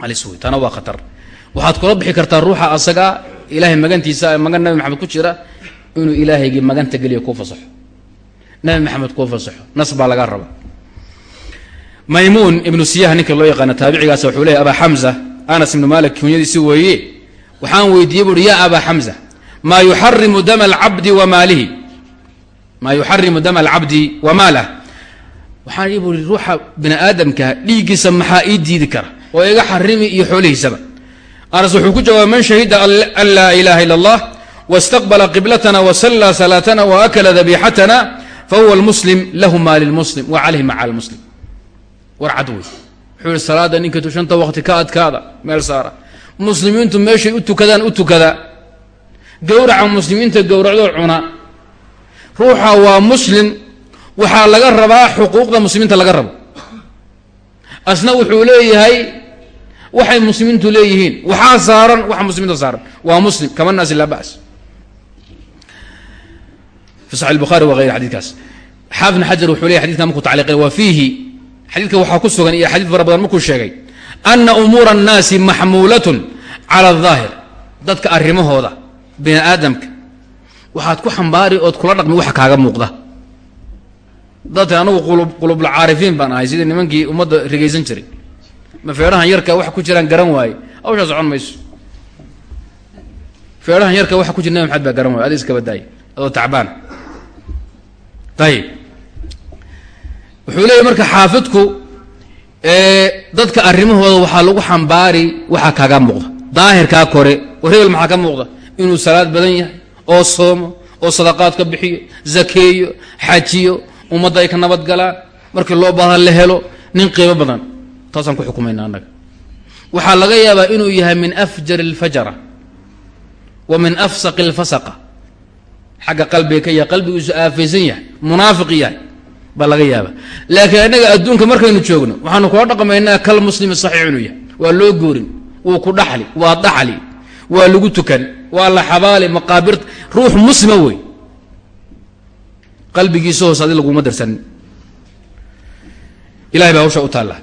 Halis wey tana waa khatar. Waxaad kula bixi kartaa ruuxa asagaa ilaahay magantiisa magan nabi maxamed ku jira inuu ilaahaygii maganta geliyo kuu fasaxo. Nabi maxamed kuu fasaxo nas baa laga raba. Maymuun ibnu siyah ninka loo yaqaana taabicigaas wuxuu leeyay abaa xamza. Anas ibnu malik kunyadiisi weeye waxaan weydiiyey buuhi ya abaa xamza maa yuxarimu dama alcabdi wa maalihi maa yuxarimu dama alcabdi wa maalah. Waxaan ii buuhi ruuxa bini aadamkaa dhiiggiisa maxaa ii diidi kara? Oo iga xarimi iyo xoolihiisaba anas wuxuu ku jawaabay man shahida an laa ilaha ila allah wاstaqbala qiblatna wsallaa salaatana waakla dabixatana fahuwa lmuslim lahu ma lilmuslim wa calayhi almuslim. War cad wuxuu ihi salaada ninka shanta waqti ka adkaada meel saara. Muslimiintu meeshay u tukadaan u tukada. Gowraca muslimiinta gowracdoo cuna ruuxa waa muslim waxaa laga rabaa xuquuqda muslimiinta laga rabo. Asna wuxuu leeyahay waxay muslimiintu leeyihiin. Waxaa saaran waxa muslimiinta saaran. Waa muslim kama naasi laa bas fi saxi buhari wa gayr xadidkaas xajar wuxuu leyahy xadidkan markuu tacliiqay wa fiihi xadiidka waxaa ku sugan iyo xadiid fara badan markuu sheegay ana umuura annaasi maxmuulatun cala aلظaahir dadka arrimahooda bini aadamka waxaad ku xambaari ood kula dhaqmi waxa kaaga muuqda. Dadka anagu qulubulcaarifiin baan ahay sidii nimankii ummadda rigaysan jiray. Ma feedhahan yarka wax ku jiraan garan waaye. Hawshaa socon mayso. Feedhahan yarka waxa ku jira nabi baa garan waaye adi iskaba daaya adoo tacbaan. Ayib wuxuu leeyahy marka xaafidku dadka arrimahooda waxaa lagu xambaari waxaa kaaga muuqda. Daahirkaa kore war hebel maxaa ka muuqda? Inuu salaad badan yahay oo soomo oo sadaqaad ka bixiyo zakeeyo xajiyo ummadda ay ka nabad galaan markii loo baahda la helo nin qiimo badan. Taasaan ku xukumayna annaga. Waxaa laga yaabaa inuu yahay min afjar alfajara wa min afsaqi alfasaqa. Xagga qalbiga ka yahay qalbigiisu aafaysan yahay munaafiq yahay baa laga yaaba laakiin innaga adduunka markaynu joogno waxaanu kula dhaqmaynaa kal muslimi saxiix inuu yahay. Waa loo goorin wuu ku dhaxli waa dhaxli waa lagu tukan. Waa la xabaali maqaabirta. Ruux muslima wey. Qalbigiisa hoos adi laguma darsanin ilahay baa hawshaa u taalla.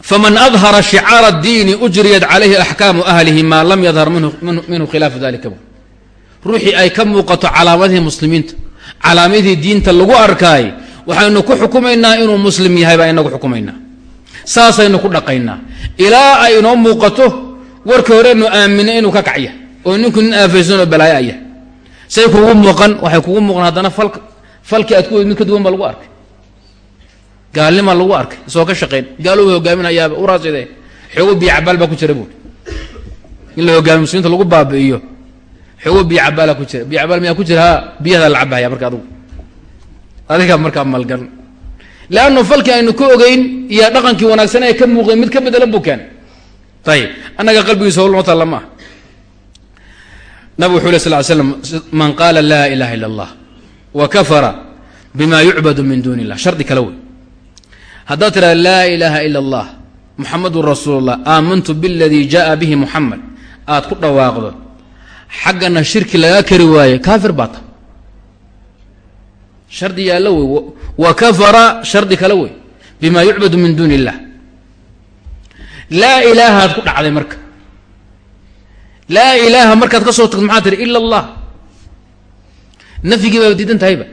Faman adhara shicaara اdiini ujriyat calayhi axkaamu ahlihi maa lam yadhar minhu khilaafu dalika ruuxii ay ka muuqato calaamadihii muslimiinta calaamadihii diinta lagu arkaay waxaynu ku xukumaynaa inuu muslim yahay baa inagu xukumaynaa. Saasaynu ku dhaqaynaa. Ilaa ay inoo muuqato warka horenu aaminay inuu ka kacya oo ninku nin aafaysan oo balaayo say kugu muuqan waxay kugu muuqan haddana falka falkii aad ku weyd mid ka duwan baa lagu arkay. Gaalnimaa lagu arkay isagoo ka shaqayn gaaluu hogaaminayaaba uraaside xoogo biyo cabaal baa ku jira buuri in la hogaamiyo muslimiinta lagu baabi'iyo. Xoogo biyo cabaala ku jira biyo cabaal miyaa ku jira? Ha la cabahaya marka adugu. Adiga markaa malgan. Leannu falkii aynu ka ogeyn iyo dhaqankii wanaagsan ee ka muuqday mid ka bedelan keenay ayib annaga qalbigiisa howlma taalla maaha nabig wuxu ly sal ly slam man qaala laa ilaha illa allah wa kafara bima yucbadu min duuni illah shardi kale wey haddaad tidhahda laa ilaaha ila allah muxamadun rasuulu llah aamantu biladii jaءa bihi muxamed aad ku dhawaaqdo xaggana shirki laga kari waaye kaafir baa ta shardi yaallo wey wa kafara shardi kale wey bima yucbadu min duuni illah laa ilaahaad ku dhacday marka. Laa ilaaha markaad ka soo tagto maxaa tihi ila allah. Nafyigii baaba diidan tahayba.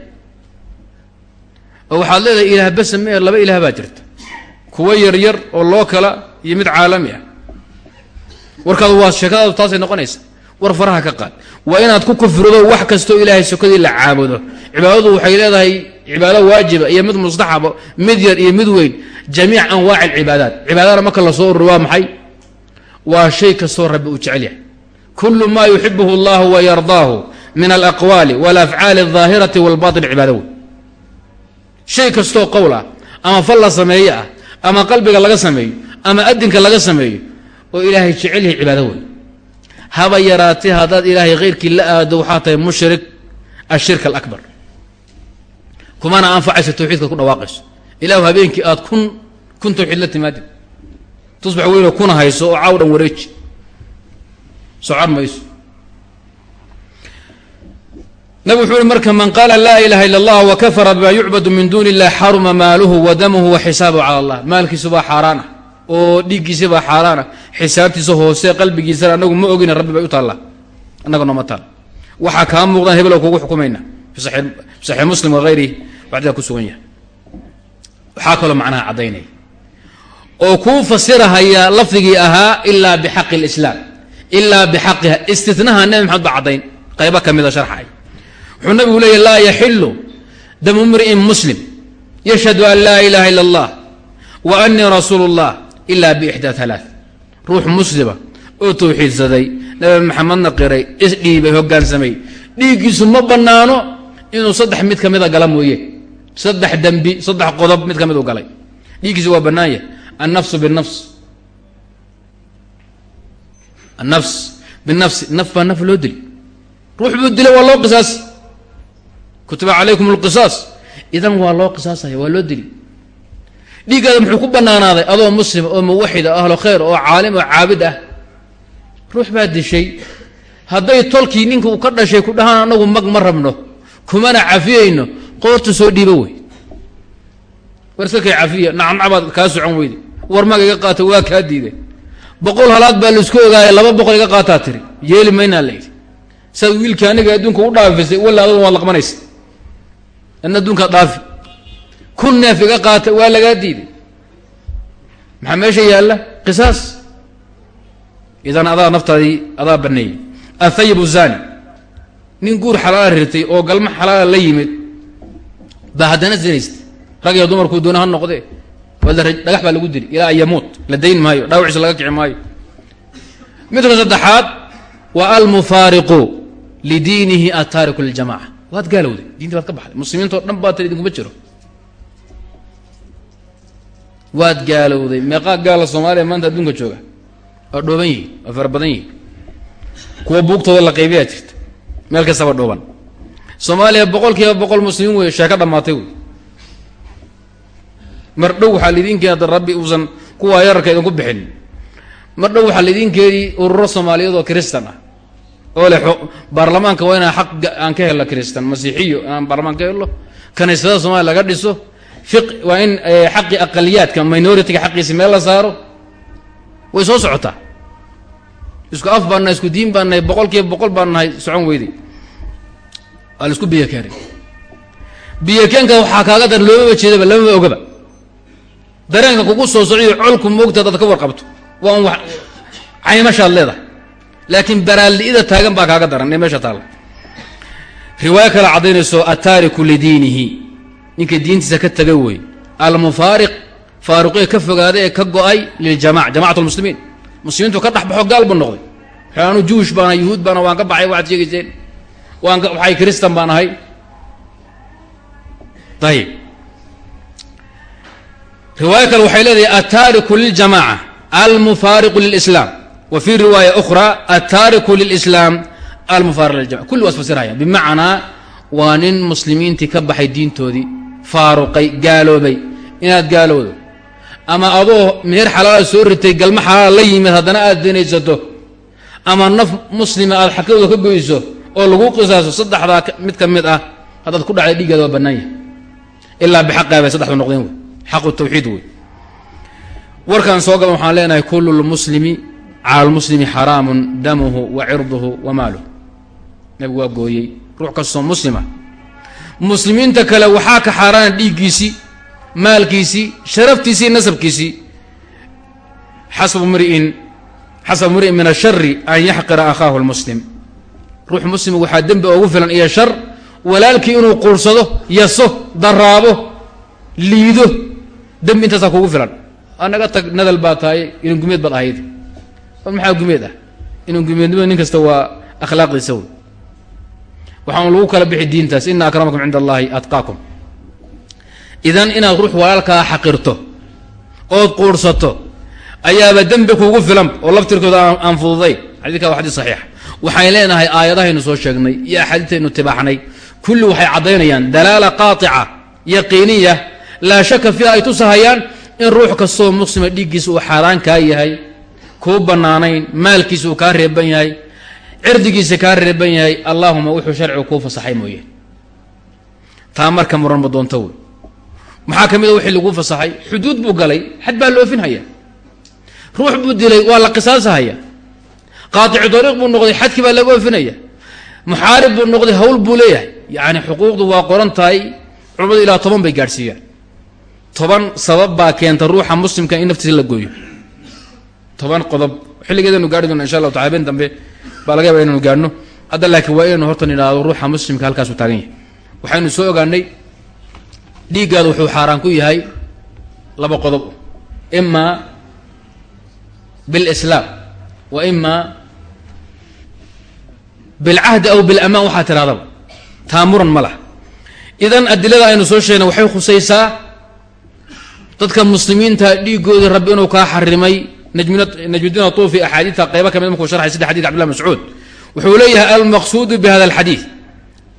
Oo waxaad leedahay ilaah basa mee laba ilaah baa jirta. Kuwa yar yar oo loo kala iyo mid caalami ah. Warkaadu waa sheekadaadu taasay noqonaysa war faraha ka qaad. Waa inaad ku kufrido wax kastoo ilaahay sokadii la caabudo cibaadadu waxay leedahay cibaado waajiba iyo mid mustaxaba mid yar iyo mid weyn. Jamiic anwaaci alcibaadaat cibaadada marka la soo ururo waa maxay? Waa shay kastoo rabbi uu jecel yahay. Kulu ma yuxibuhu allahu wa yardaahu min alaqwaali walafcaali aldaahirati walbaطin cibaado wey shay kastoo qowl ah ama fal la sameeye ah ama qalbiga laga sameeyo ama adinka laga sameeyo oo ilaahay jecel yahay cibaado wey haba yaraatee haddaad ilaahay khayrkii la aado waxaa tahay mushrik ashirk alabar kumana anfacaysa tawxiidkaad ku dhawaaqayso. Ilahu habeenkii aad kun kun tawxiid la timaadid. Tusbax weynoo kuna hayso oo caaw wareeji. Socon mayso. Nabig wuxuu uhi marka man qaala laa ilaha illa allah wa kafara bima yucbadu min duuni illah xaruma maaluhu wa damuhu wa xisaabuhu cala allah. Maalkiisu baa xaaraan oo dhiiggiisi baa xaaraan xisaabtiisa hoose qalbigiisana anagu ma ogina rabbi bay u taallaa. Annaga nooma taal waxaa kaa muuqdaan hebel oo kugu xukumayna. Fi saxiix muslim wa hayrihi bacdidaa ku sugan yahay. Waxaa kaloo macnaha caddaynaya oo kuu fasirahaya lafdigii ahaa ilaa bixaqi lislaam ilaa bixaqiha istinaha nebi maxamed ba caddayn. Qaybo ka mida sharxay. Wuxuu nabigu leeyahy laa yaxilu damu mri'in muslim yashhadu an laa ilaha illa allah wa anii rasuulu اllah ila biixdaa alaa ruux muslima oo tawxiidsaday nabi maxamedna qiray isdhiibay hogaansamay dhiiggiisu ma bannaano inuu saddex mid ka mida gala mooye saddex dembi saddex qodob mid ka mid u galay. Dhiiggiisu waa bannaan yahay. Annafsu binafs annafs binafsi naf baa naf loo dili. Ruux buu dilay waa loo qisaasi kutiba calaykum alqisaas idan waa loo qisaasaya waa loo dili. Dhiiggaada muxuu ku bannaanaaday adoo muslima oo muwaxida ahlo khayr oo caalim oo caabid ah. Ruux baa dishay. Hadday tolkii ninka uu ka dhashay ku dhahaan anagu mag ma rabno. Kumana cafiyayno qoorta soo dhiibo wey. War iskakay cafiya nacnabaad kaa socon weyde war mag iga qaata waa kaa diiday. Boqol halaad baa la isku ogaaya laba boqol iga qaataa tiri. Yeeli maynaa la yidhi. Saad wiilkii aniga adduunka u dhaafisay walla adadu waad adna adduunkaad dhaafi. Kun neef iga qaata waa lagaa diiday. Maxaa meesha yaalla? Qisaas. Idan adaa naftaadii adaa baneeyey athayib zani nin guur xalaala rirtay oo galmo xalaala la yimid baa haddana zinaysta rag iyo dumarkuu doona ha noqdee. Wala dhagax baa lagu dili ilaa an yamuut. La dayn maayo. Dhaawiciisa laga kici maayo. Midka saddexaad waa almufaariqu lidiinihi ataariku liljamaca waad gaalowday. Diinti baad ka baxday. Muslimiintao dhan baa tiri idinkuma jiro. Waad gaalowday. Meeqaa gaala soomaaliya maanta adduunka jooga. Waa dhooban yihiin waa fara badan yihiin kuwa buugtooda la qaybiyaa jirta. Meel kastaba dhooban soomaaliya boqol kiiba boqol muslimiin wey sheeko dhammaatay wey mar dhow waxaa laidin keeni rabbi uusan kuwaa yararka idinku bixin. Mar dhow waxaa laidin keeni ururo soomaaliyeed oo kristan ah. Oo leh baarlamaanka waa inaan xaq aan ka helno kristan masiixiyo aan baarlamaan ka helno. Kaniisadaha soomaliya laga dhiso fiq waa in xaqii aqaliyaadka minoritiga xaqiisi meel la saaro. Way soo socotaa. Isku af baan isku diin baan nahay boqol kiiba boqol baan socon weyday waa la isku biyo keenay. Biyo keenka waxaa kaaga dar loomama jeedaba lamama ogaba. Dareenka kugu soo socyo colku moogta dad ka warqabto. Waa un wax caymashaad leedahay. Laakiin baraalli'ida taagan baa kaaga daran ee meesha taalla. Riwaayo kale caddaynayso attaariku lidiinihi. Ninka diintiisa ka taga wey. Almufaariq faaruqiya ka fogaaday ee ka go'ay liljamac jamacat lmuslimiin. Muslimiintu ka dhex baxo gaal buu noqday. Anu juush baana yuhuud baana waan ka baxay waxaad sheegayseen waan waxay kristan baan ahay. Ayib riwaayo kale waxay leedahay altaariku liljamaca almufaariqu lilislaam. Wa fii riwaaya ukhra altaariku lilislaam almufaariq liljamaca kulli waa isfasirhaya bimacnaa waa nin muslimiintii ka baxay diintoodii. Faaruqay gaaloobay. Inaad gaalowdo ama adoo meher xalaala soo ritay galmo xalaala la yimid haddana aad danaysato ama naf muslima aad xaqidooda ka goyso oo lagu qisaaso saddexdaa mid ka mid ah haddaad ku dhacday dhiiggeeda waa bannaan yahay. Ilaa bixaqaa bay saddexdu noqdeen wey. Xaqu tawxiid wey. Warkaan soo gaban waxaan leenahay kullu lmuslimi cala lmuslimi xaraamun damuhu wa cirduhu wa maaluhu. Nabigu waa gooyey ruux kastoo muslima muslimiinta kale waxaa ka xaaraana dhiiggiisii maalkiisii sharaftiisii nasabkiisii. Xasbu mri'in xasbu mri'in min ashari an yaxqira akhaahu lmuslim ruux muslim waxaa dembi ugu filan iyo shar walaalkii inuu quursado yaso daraabo liido dembi intaasaa kugu filan. Anaga tag nadal baa tahay inan gumeed baad ahayd. Maxaa gumeed ah? Inan gumeednimada nin kasta waa akhlaaqdiisa wey waxaan lagu kala bixi diintaas ina akramakum cinda allahi atqaakum. Idan inaad ruux walaalkaa xaqirto ood quurhsato ayaaba dembi kuugu filan oo laftirkooda aan fududayn xadidka waa xadis saxiixa waxayn leenahay aayadahaynu soo sheegnay iyo axaadiistaynu tibaaxnay. Kulli waxay caddaynayaan dalaala qaatica yaqiiniya laa shaka fiiha ay tusahayaan in ruux kastoo muslima dhiiggiisa uu xaaraan kaa yahay kuu bannaanayn maalkiisa uu kaa reeban yahay cirdigiisa kaa reeban yahay allaahuma wuxuu sharcigu kuu fasaxay mooye. Taa marka muranma doonto wey maxaa ka mid a wixii laguu fasaxay? Xuduud buu galay xad baa la oofinhaya ruux buu dilay waa la qisaasahaya qaaticu dariiq buu noqday xadkii baa laga oofinaya muxaarib buu noqday hawl buu leeyahay. Yacni xuquuqdu waa qoran tahay culamadu ilaa toban bay gaadhsiiyaan. Toban sabab baa keenta ruuxa muslimka in naftiisa la gooyo. Toban qodob. Xilligeedanu gaari doona insha allahu taala habeen dambe baa laga yaba inanu gaadhno. Hadda laakiin waa inaynu hortan idhaahdo ruuxa muslimka halkaasuu taagan yahay. Waxaynu soo ogaanay dhiiggaada wuxuu xaaraan ku yahay laba qodob. Imaa bilislaam wa imaa bilcahdi aw bilamaan waxaa tirahdaba taa ma laha idan adilada aynu soo sheegnay waxay khusaysaa dadka muslimiinta dhiigoodii rabbi inuu kaa xarimay najmudiin atuufi axaadiidta qayba ka mid markuu sharxay sida xadidka abdillah mascuud wuxuu leeyahay almaqsuudu bi alxadiid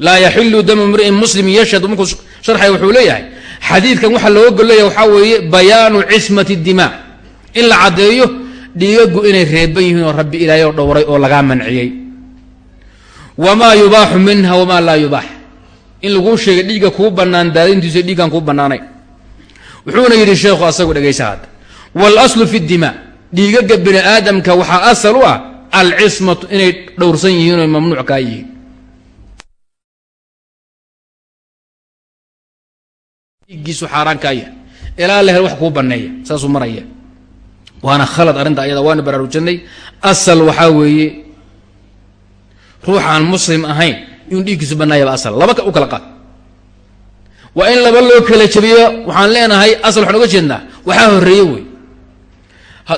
laa yaxilu damu mri'in muslimin yashhadu markuu sharxay wuxuu leeyahay xadiidkan waxaa looga golleeya waxaa weeye bayaanu cismati dimaa in la caddeeyo dhiigagu inay reeban yihiin oo rabbi ilaahay oo dhowray oo lagaa manciyey wamaa yubaaxu minha wamaa laa yubaax in laguu sheegay dhiigga kuu bannaan daadintiisa dhiiggaan kuu bannaanayn wuxuuna yidhi sheekhu asagu dhegaysa hadda waalaslu fi dimaa dhiigaga bini aadamka waxaa asal u ah alcismatu inay dhowrsan yihiin oo mamnuuc kaa yihiin. Dhiiggiisu xaaraan kaa yahay. Ilaa la wax kuu banneeya saasuu maraya. Waana khalad arrinta ayada waana baraarujinay asal waxaa weeye ruuxaan muslim ahayn inuu dhiiggiisu bannaayaba asal. Laba u kala qaad. Waa in laba loo kala jabiyo waxaan leenahay asal waxaan oga jeednaa waxaa horreeye wey.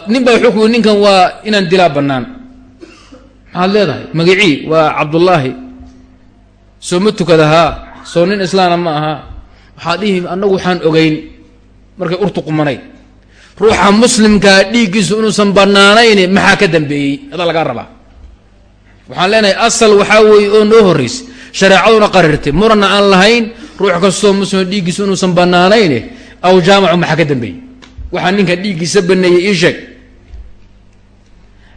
Nin baa wuxuu ku ninkan waa inaan dilaa bannaan. Maxaad leedahay? Magicii waa cabdullaahi. Soo ma tukadahaa soo nin islaana ma ahaa waxaad dhihi annagu waxaan ogeyn markay urtu qumanayd ruuxa muslimkaa dhiiggiisu inuusan bannaanayn maxaa ka dambeeyey? Adaa lagaa rabaa waxaan leenahay asal waxaa weeye oo noo horraysay shareecaduna qarirtay. Muranna aan lahayn ruux kastoo muslima dhiiggiisu inuusan bannaanayn aw jaamacu maxaa ka dambeeyey? Waxaa ninka dhiiggiisa baneeyey ii sheeg.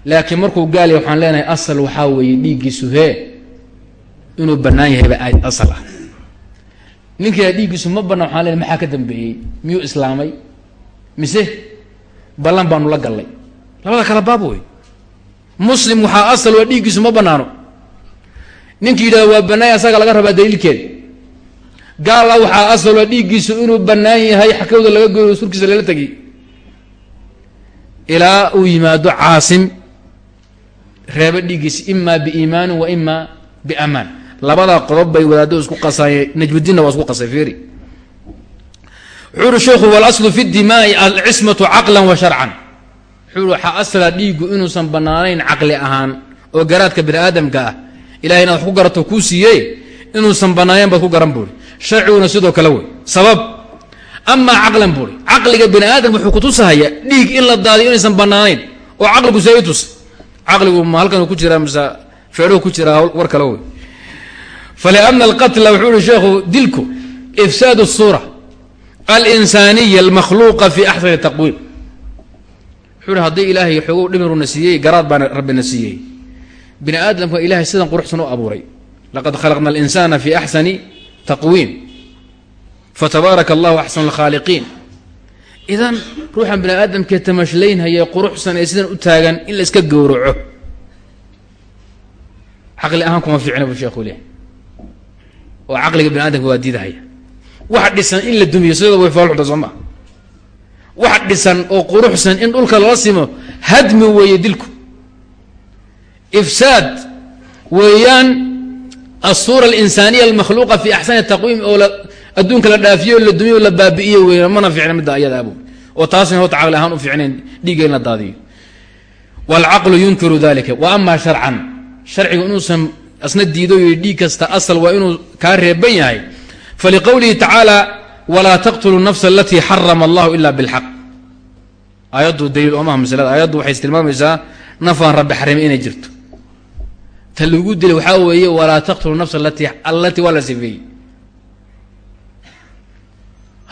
Laakiin markuu gaalaya waxaan leenahay asal waxaa weeye dhiiggiisu hee inuu bannaan yahayba asal ah. Ninkaa dhiiggiisu ma bannaan waxaan leenahay maxaa ka dambeeyey? Miyuu islaamay? Mise ballan baanu la gallay? Labada kala baab wey muslim waxaa asal waa dhiiggiisu ma bannaano. Ninkii yidhahda waa bannaanya asaga laga rabaa daliilkeeda gaala waxaa asal waa dhiiggiisu inuu bannaan yahay xakawda laga goyo surkiisa lala tegiy ilaa uu yimaado caasim reebo dhiiggiisa imaa biiimaanin wa imaa biamaan. Labada qodob bay wadaaddo isku qasaye najmudiinna waa isku qasay fiiri. Wuxuu uhi sheikhu walaslu fi dimaai alcismatu caqlan wa sharcan wuxuu waxaa asla dhiiggu inuusan bannaanayn caqli ahaan oo garaadka bini aadamka ah. Ilahay inaad wax ku garato kuu siiye inuusan bannaanayn baad ku garan buuri sharciguna sidoo kale wey. Sabab amaa caqlan buuri caqliga bani aadam wuxuu kutusahaya dhiig in la daadiyo inaysan banaanayn oo caqligu see tusay caqligu ma halkan ku jiraa mise feedhuhu ku jiraa war kale wey. Faliana alqatla wuxuu ihi sheekhu dilku ifsaad الsuura alinsaaniya almakhluuqa fi axsani wuxuu haddii ilaahay xoogow dhimiruna siiyey garaad baana rabbina siiyey. Bini aadamka ilahay sidan quruxsan u abuuray. Laqad khalaqna alinsana fi axsani taqwiim. Fatabaaraka allahu axsanu alkhaaliqiin idan ruuxan bini aadamkee tamashlaynhaya quruxsan ee sidan u taagan in la iska gowraco. Caqli ahaan kuma fiicna buu sheekhu leh oo caqliga bini adamka waa diidahaya. Wax dhisan in la dumiyo sidooda way foolxunta soo maa wax dhisan oo quruxsan in dhulka lala simo hadmi weeye dilku. Ifsaad weeyaan asuura alinsaaniya almakhluuqa fi axsani taqwiim oo adduunka la dhaafiyo la dumiyo la baabi'iyo weeyaan mana fiicna midda ayada abu oo taasna horta caqli ahaan u fiicnayn dhiigga la daadiyo. Waalcaqlu yunkiru dalika wa ama sharcan sharciga inuusan asna diido y dhiig kasta asal waa inuu kaa reeban yahay. Faliqowlihi tacaala walaa taqtulu nafsa alatii xarama allahu ila bilxaq. Aayaddu daliil oomaha maslada aayaddu waxay tilmaamaysaa nafaan rabbi xarimay inay jirto. Ta lagu dilay waxaa weeye walaa taqtulu nafsa alatii allatii waa la sifeeyey.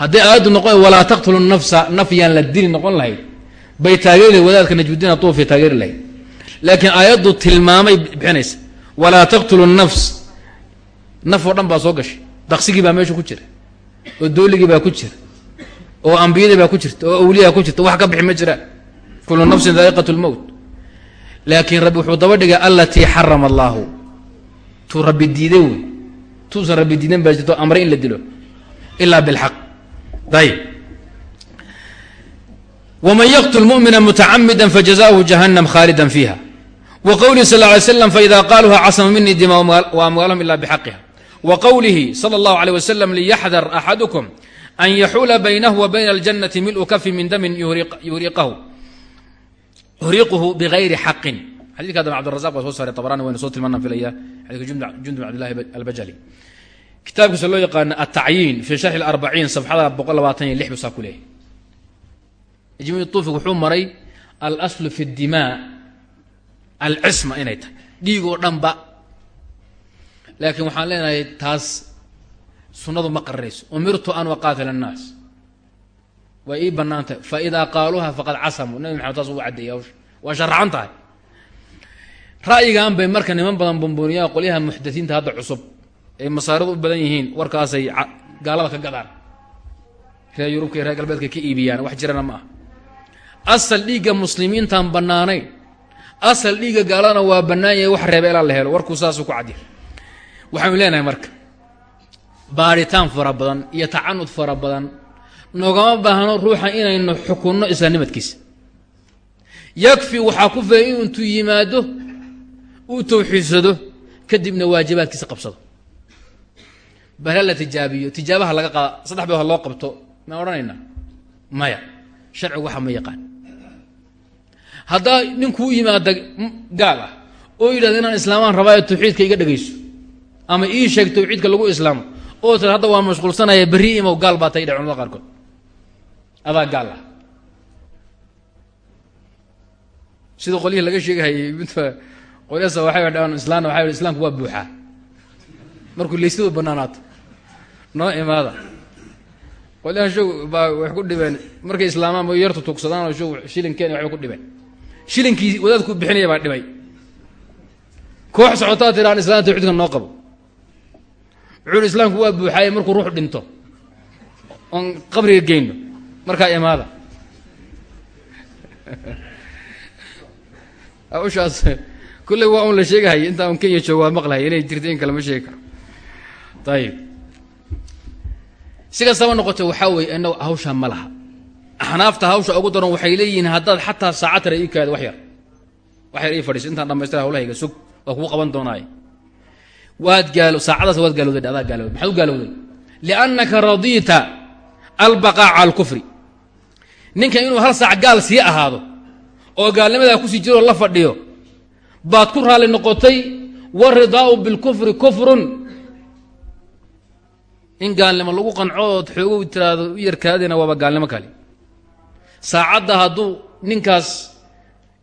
Haddii aayaddu noqon walaa taqtulu nafsa naf yaan la dili noqon lahayd bay taageeri wadaadka najmudiin atuufi taageeri lahayd. Laakiin aayaddu tilmaamay bixinaysa walaa taqtulu nafs naf oo dhan baa soo gashay daqsigii baa meesha ku jira oo dooligii baa ku jira oo ambiyadii baa ku jirta oo awliyaa ku jirta wax ka bixi ma jiraan kullu nafsin daa'iqat lmowt laakiin rabbi wuxuu daba dhigay alatii xarama allaahu tuu rabbi diiday wey. Tuusan rabbi diidan baa jirto amre in la dilo. Ilaa bilxaq. Ayib wman yqtl mumina mutacamida fajazaahu jahannam khaalida fiiha. Wa qowlihi sal ly slam faida qaaluha casama minii dima waamwaalahum ila bxaqiha wa qowlihi sala allahu aleyh wasalam liyaxdar axadukum an yaxuula baynahu wa bayna aljannati milu kafi min damin yuriquhu bigayri xaqin xadika dame abdirazaq baa soo saaray abrani waynu soo tilmaana filaya xadika jundub cabdillahi albajali kitaabkiisa loo yaqaano atacyiin fii sharxi اlarbaciin safxada boqol labaatan iyo lix busaa ku leehay ijmiil tuufik wuxuu maray alslu fi اdimaa alcisma inay tahay dhiig oo dhanba laakiin waxaan leenahay taas sunnadu ma qarinayso umirtu an waqaatila الnaas way ii bannaan tahay faidaa qaaluuha faqad casamuu nabi maxamed taas uu caddeeyay hawsha. Waa sharaxan tahay. Ra'yigan bay marka niman badan bumbuniyaa qolyaha muxdasiinta hadda cusub. Ay masaaridu u badan yihiin. Warkaasay gaalada ka gadaan. Reer yurubka iyo galbeedka ka iibiyaan. Wax jirana ma ah asal dhiigga muslimiintaan bannaanayn. Asal dhiigga gaaladana waa bannaan yahay wax ilaa la helo. Warkuu saasuu ku cadya waxaanu leenahay marka baadhitaan fara badan iyo tacanud fara badan noogama baahno ruuxa inaynu xukunno islaamnimadkiisa. Yakfi waxaa ku filan inuu intuu yimaado uu tawxiidsado kadibna waajibaadkiisa qabsado. Bal ha la tijaabiyo tijaabaha laga qaada saddex ha loo qabto maan odhanaynaa maya sharcigu waxa ma yaqaan. Haddaa ninkuu yimaada gaal ah oo yidhahda inaan islaamaan ee tawxiidka iga dhegayso ama ii sheeg tawxiidka lagu islaamo. Oo tira hadda waa mashquulsanaya berri imow gaal baa tay dheh culamada qaarkood. Adaa gaal ah. Sida qolyihii laga sheegahayay qolyasa waxay dhahaan islaamna waxay islaamku waa buuxaa markuu leysadu banaanaato noo imaada. Qolyahan shog baa wax ku dhibeen. Markay islaamaan bay yartu tugsadaan oo shog shilinkeen waxbay ku dhibeen. Shilinkii wadaadku bixinaya baa dhibay. Koox socotaa tiraan islam tawxiidka noo qabo wuxuu islaamku waa buuxaaye markuu ruux dhinto. Oon qabriga geyno. Markaa imaada. Hawshaas kulley waa un la sheegahaya intaa un kenya joogo waa maqlahay. Inay jirta in kale ma sheegi karo. Ayib si kastaba noqoto waxaa weeye inagu hawshaa ma laha. Axnaafta hawsha ugu daran waxay leeyihiin haddaad xataa saacad tara ii kaada wax yar. Wax yar ii fadhiiso intaan dhamaystira hawlahayga sug. Waa kugu qaban doonaaye waad gaalo saacadaas waad gaalowday adaa gaalowday maxaad u gaalowday? Liannaka radiita albaqaa cala alkufri ninka inuu hal saac gaal sii ahaado oo gaalnimadaa ku sii jiroo la fadhiyo baad ku raalli noqotay waridaau bilkufri kufrun. In gaalnimo lagu qancood xoogow tiraado u yarkaadina waaba gaalnimo kale. Saacadda hadduu ninkaas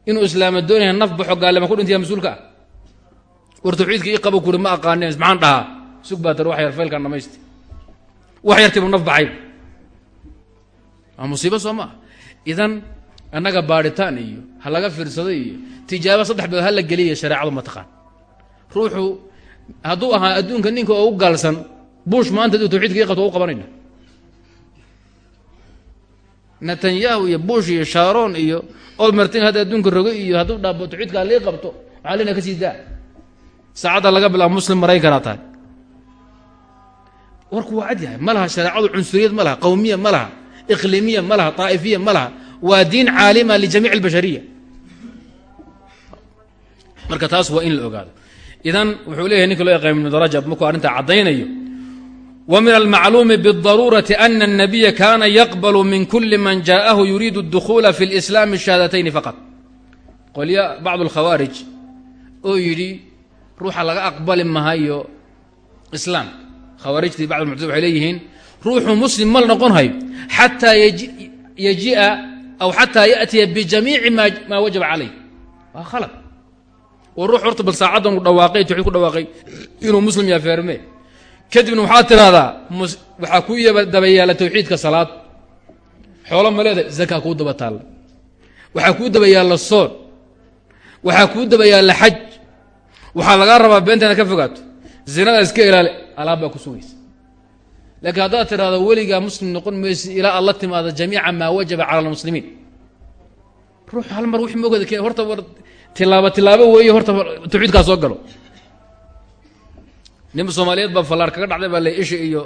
inuu islaama doonaya naf baxo gaalnimo ku dhintaya mas'uulka ah war tawxiidka kuri ma aqaaneen maxaan dhahaa? Sug baa tar wax yar faylkan dhamaysti wax yartiibu naf baxay. Waa musiibo soo ma ah idan annaga baadhitaan iyo ha laga fiirsado iyo tijaabo saddex bilood ha la geliya shareecadu ma taqaan. Ruuxu hadduu ahaa adduunka ninka oo u gaalsan buush maanta tawxiidka ii u qabanayna. Netanyahu iyo bush iyo sharon iyo olmertin hadda adduunka rogo iyo hadduu dhaabo tawxiidkaa lii qabto waxaa lena ka sii daa saacadda laga bilaabo muslim maraykanaa tahay warku waa cad yahay ma laha shareecadu cunsuriyad ma laha qowmiya ma laha iqliimiya ma laha طaa'ifiya ma laha waa diin caalima lijamiic اlbashariya marka taas waa in la ogaado idan wuxuu leeyahay ninka loo yaqaan ibnu darajab markuu arrintaa caddaynayo wa min almacluumi bالdaruurati ana الnabiya kana yaqbl min kuli man jaءahu yuriidu اdukhuula fi اlislaami shahadatayni faqad qolya bacd اlkhawaarij oo yidhi ruuxa laga aqbali mahayo islaam. Khawaarijtii bacd muctazila waxay leeyihiin muslim mal noqon hayo xataa yaji'a aw xataa ya'tiya bijamiici ma maa wajaba calayh waa khalad. Oo ruux horta bal saacaddan uu dhawaaqay ku dhawaaqay inuu muslim yaha feerme kadibna waxaad tidhahdaa waxaa kuu daba yaalla tawxiidka salaad. Xoolo ma leedahay zakaa kuu daba taalla. Waxaa kuu daba yaalla soon waxaa kuu waxaa lagaa rabaa beentana ka fogaato. Zinada iska ilaali alaab baa ku sugaysa. Laakiin haddaad tidhahdo weligaa muslim noqon maysi ilaa aad la timaado jamiica maa wajaba cala almuslimiin. Ruux hal mar wix mogada ke horta war tilaabo tilaabo weeye horta tawxiidkaa soo galo. Ninba soomaaliyeed baa fallaar kaga dhacday baa la isha iyo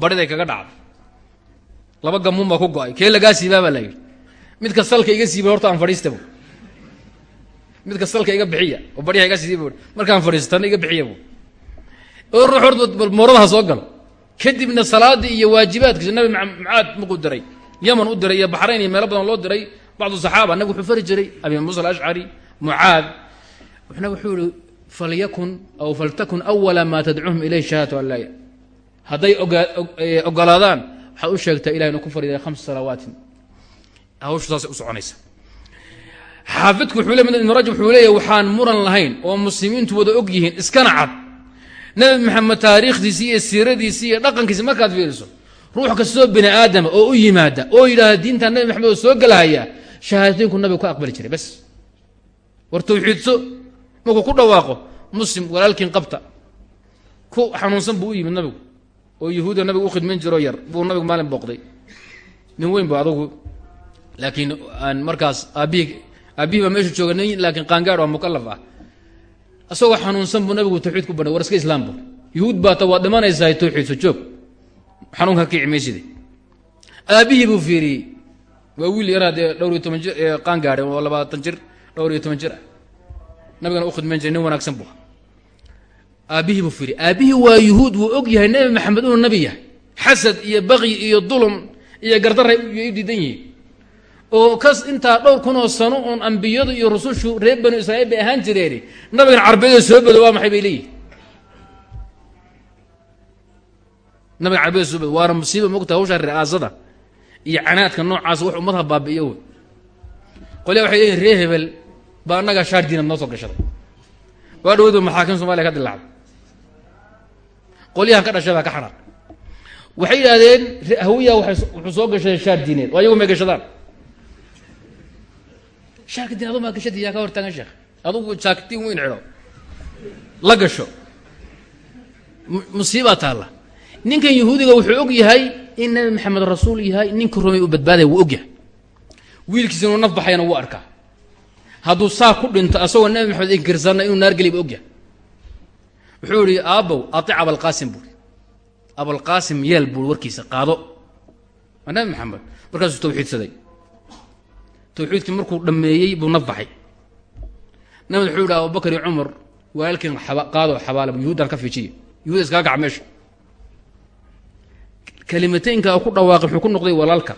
bariday kaga dhacday. Laba gamuun baa ku go'ay. Kee lagaa siibaa baa la yidhi. Midka salka iga siiba horta aan fadhiistabo midka salka iga bixiya oo baryaha iga siiba markaan fadhiistana iga bixiya bu oo ruux bal mooradaha soo galo. Kadibna salaadii iyo waajibaadkiisa nabi mucaad markuu diray. Yaman u diray iyo baxrayn iyo meelo badan loo diray. Bacdu saxaaba nabig wuxuu fari jiray abi muusa alashcari mucaad. Wuxuna wuxuu yihi falyakun aw faltakun awala maa tadcuuhum ilayh shahaadatu an laa hadday ogolaadaan waxaad u sheegtaa ilahi inuu ku fariday khams salawaatin. Hawshu saasay u soconaysa xaafidku wuxuu le ibn rajab wuxuu leeyahy waxaan muran lahayn oo muslimiintu wada og yihiin iskana cad. Nabi maxamed taariikhdiisi iyo siiradiisi iyo dhaqankiisi markaad fiiriso ruux kastoo bini aadama oo u yimaada oo yidhaahda diinta nabi maxamed oo soo gelahaya shahaadateynku nabigu ka aqbali jiray bas. War tawxiidso markuu ku dhawaaqo muslim walaalkiin qabta. Ku xanuunsan buu u yimid nabigu oo yahuuda nabigu u khidmayn jiroo yar buu nabigu maalin booqday. Nin weyn bu adugu laakiin aan markaas aabbihii aabbihii baa meesha jooga nin laakiin qaangaar oo mukalaf ah. Isagoo xanuunsan buu nabigu tawxiid ku banay war iska islaam bu yuhuud baata waad dhimanaysaa tawxiidso joog. Xanuunka ka kici mayside aabbihii buu fiiriyey waa wiil yaraa dee dhowr iyo toban jir gaadhay oo labaatan jir dhowr iyo toban jir ah. Nabigana u khidmayn jiray nin wanaagsan buu aabbihii buu fiiriyey aabbihii waa yuhuud wuu og yahay nebi maxamed inuu nabi yahay. Xasad iyo baqyi iyo dulum iyo gardaray ay u diidan yihiin oo kas intaa dhowr kunoo sano oon ambiyadu iyo rusushu reer banu israiil bay ahaan jireeni nabigan carbeeda soo bedo waa maxay bay leeyihiin nabigan carbeeda soo bedo waana musiiba mogta hawshaa ri'aasada iyo canaadka noocaas wax ummadaha baabi'iyo wey qolyaa waxay leeyihiin reer hebel baa annagaa shaar diinad noo soo gashaday. Waa dhaweydu maxaakim somaliya ka dilaacday qolyahan ka dhashay baa ka xanaaq waxay yidhaahdeen hawiya wuxuu soo gashaday shaar diineed oo ayagu may gashadaan shaarka diin adu maa gashadi yaa ka hortaagan sheekh. Adugu jaakitiin weyn xidho la gasho. Musiibaa taalla. Ninkan yahuudiga wuxuu og yahay in nabi maxamed rasuul yahay ninka rumay u badbaadaya wuu og yahay. Wiilkiisa inuu naf baxayana wuu arkaa. Hadduu saa ku dhinto asagoo nabi maxamed inkirsanna inuu naar geliba og yahay. Wuxuu yihi aabbow aic abalqaasim buui abalqaasim yeel buui warkiisa qaado. Waa nabi maxamed. Markaasuu tawxiidsaday tawxiidkii markuu dhammeeyey buu naf baxay. Nabig wuxuu yihi abubakar iyo cumar walaalkiin qaado xabaala yuhuuddaan ka fiijiya yuhuud iskaga gaca meesha kalimateynka ku dhawaaqay wuxuu ku noqday walaalka.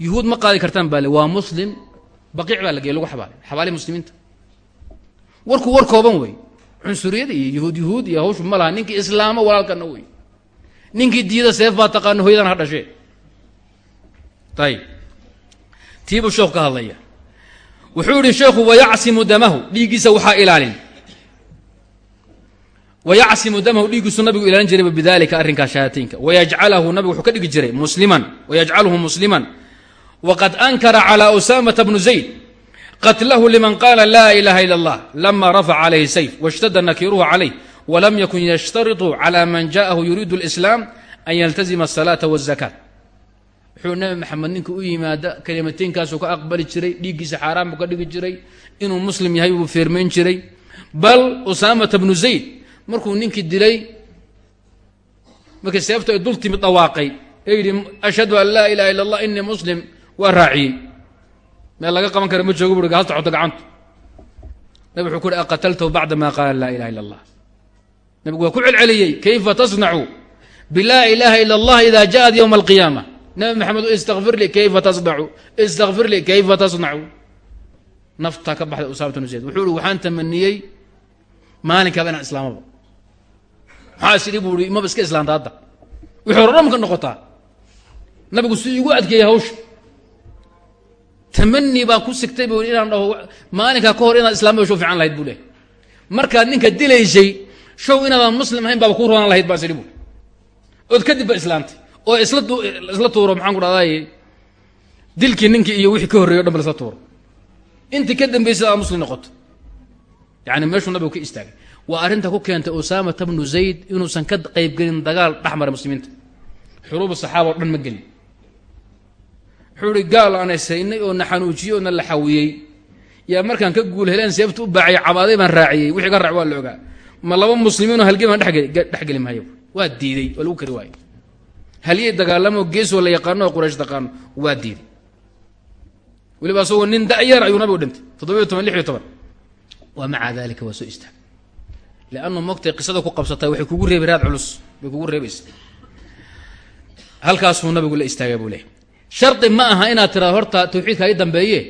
Yuhuud ma qaadi kartaan baa le waa muslim baqiic baa la lagu xabaalay xabaalihi muslimiinta. Warku war kooban wey. Cunsuriyada iyo yuhuud yuhuud iyo hawshu ma laha ninkii islaamo walaalkana wey. Ninkii diida seef baa taqaano hoyadan ha dhashee. Ayib tiibuu sheekhu ka hadlaya wuxuu yihi sheekhu wayacsimu damahu dhiiggiisa waxaa ilaalin wayacsimu damahu dhiiggiisu nabigu ilaalin jirayba bidalika arrinkaa shahaataynka wayajcalahu nabigu wuxuu ka dhigi jiray musliman wayajcaluhu musliman waqad ankara calى usamata bnu zayd qatlahu liman qaala laa ilaha ila اllah lama rafaca calayhi sayf wاshtada nakiruhu calayh walam yakun yashtariطu calى man jaءahu yuriidu اlislaam an yaltazima الsalaaةa wالzakaat wuxuu nabi maxamed ninka u yimaada kalimateynkaasu ka aqbali jiray dhiiggiisa xaaraan buu ka dhigi jiray inuu muslim yahay buu feermayn jiray. Bal usaamata bnu zayd markuu ninkii dilay markii seeftu ay dul timid dhawaaqay ee yidhi ashhadu an laa ilaha illa allah inii muslim waa raaciyey. Meel laga qaban kara ma joogo bui hal socoto gacantu. Nabig wuxuu ku uhi aqataltahu bacda ma qaala laa ilaha illa allah nabigu waa ku celceliyey kayfa tasnacu bilaa ilaha ila allah ida jaءat ywma alqiyaama nabi maxamed istakfir lii kayfa tasnacu istakfir lii kayfa tasnacu naftaa ka baxday usaamata bnu zayd wuxuu ihi waxaan tamaniyey maalinkaaba inaan islaamaba. Maxaa is idhi buu i maba iska islaanta hadda. Wixii hore dhan ka noqotaa. Nabigu si igu adkeeyey hawsha. Tamani baan ku sigtay bu inaan dhaho maalinkaa ka hor inaad islaamaba show fiican lahayd buu lehay markaad ninka dilaysay show inaadaan muslim ahayn baaba ku roonaan lahayd baa is idhi bu ood kadib ba islaantay oo isla isla tuuro maxaan ku dhahday dilkii ninkii iyo wixii ka horreeyo o isla tuuro. Intii ka dambaysay aa muslim noqoto. Yani meeshuu nabigu ka istaagay. Waa arrinta ku keentay usaamata bnu zayd inuusan ka qaybgelin dagaal dhex mara muslimiinta. Xuruubu saxaaba o dhan ma gelin. Wuxuu ihi gaal aan esaynay oo na xanuujiyey oo na la xawiyey. Yaa markaan ka guul heleen seefta u baacay cabaaday baan raaciyey wixii ka raac waa la ogaa. Ma laba muslimiinoo halgey baan dhexgeli maayo. Waa diiday waa lagu kari waayo halyey dagaalamo geesoo la yaqaano oo quraysh taqaano waa diiday weliba asagoo nin da'yar ayuu nabigu dhintay toddobiyo toban lix iyo toban. Waa maca dalika waa soo istaag. Leannu mogtay qisada ku qabsatay waxay kugu reebi raad culus bay kugu reebaysa halkaasuu nabigu la istaagay buu leehay shardi ma aha inaad tiraado horta tawxiidka i dambeeye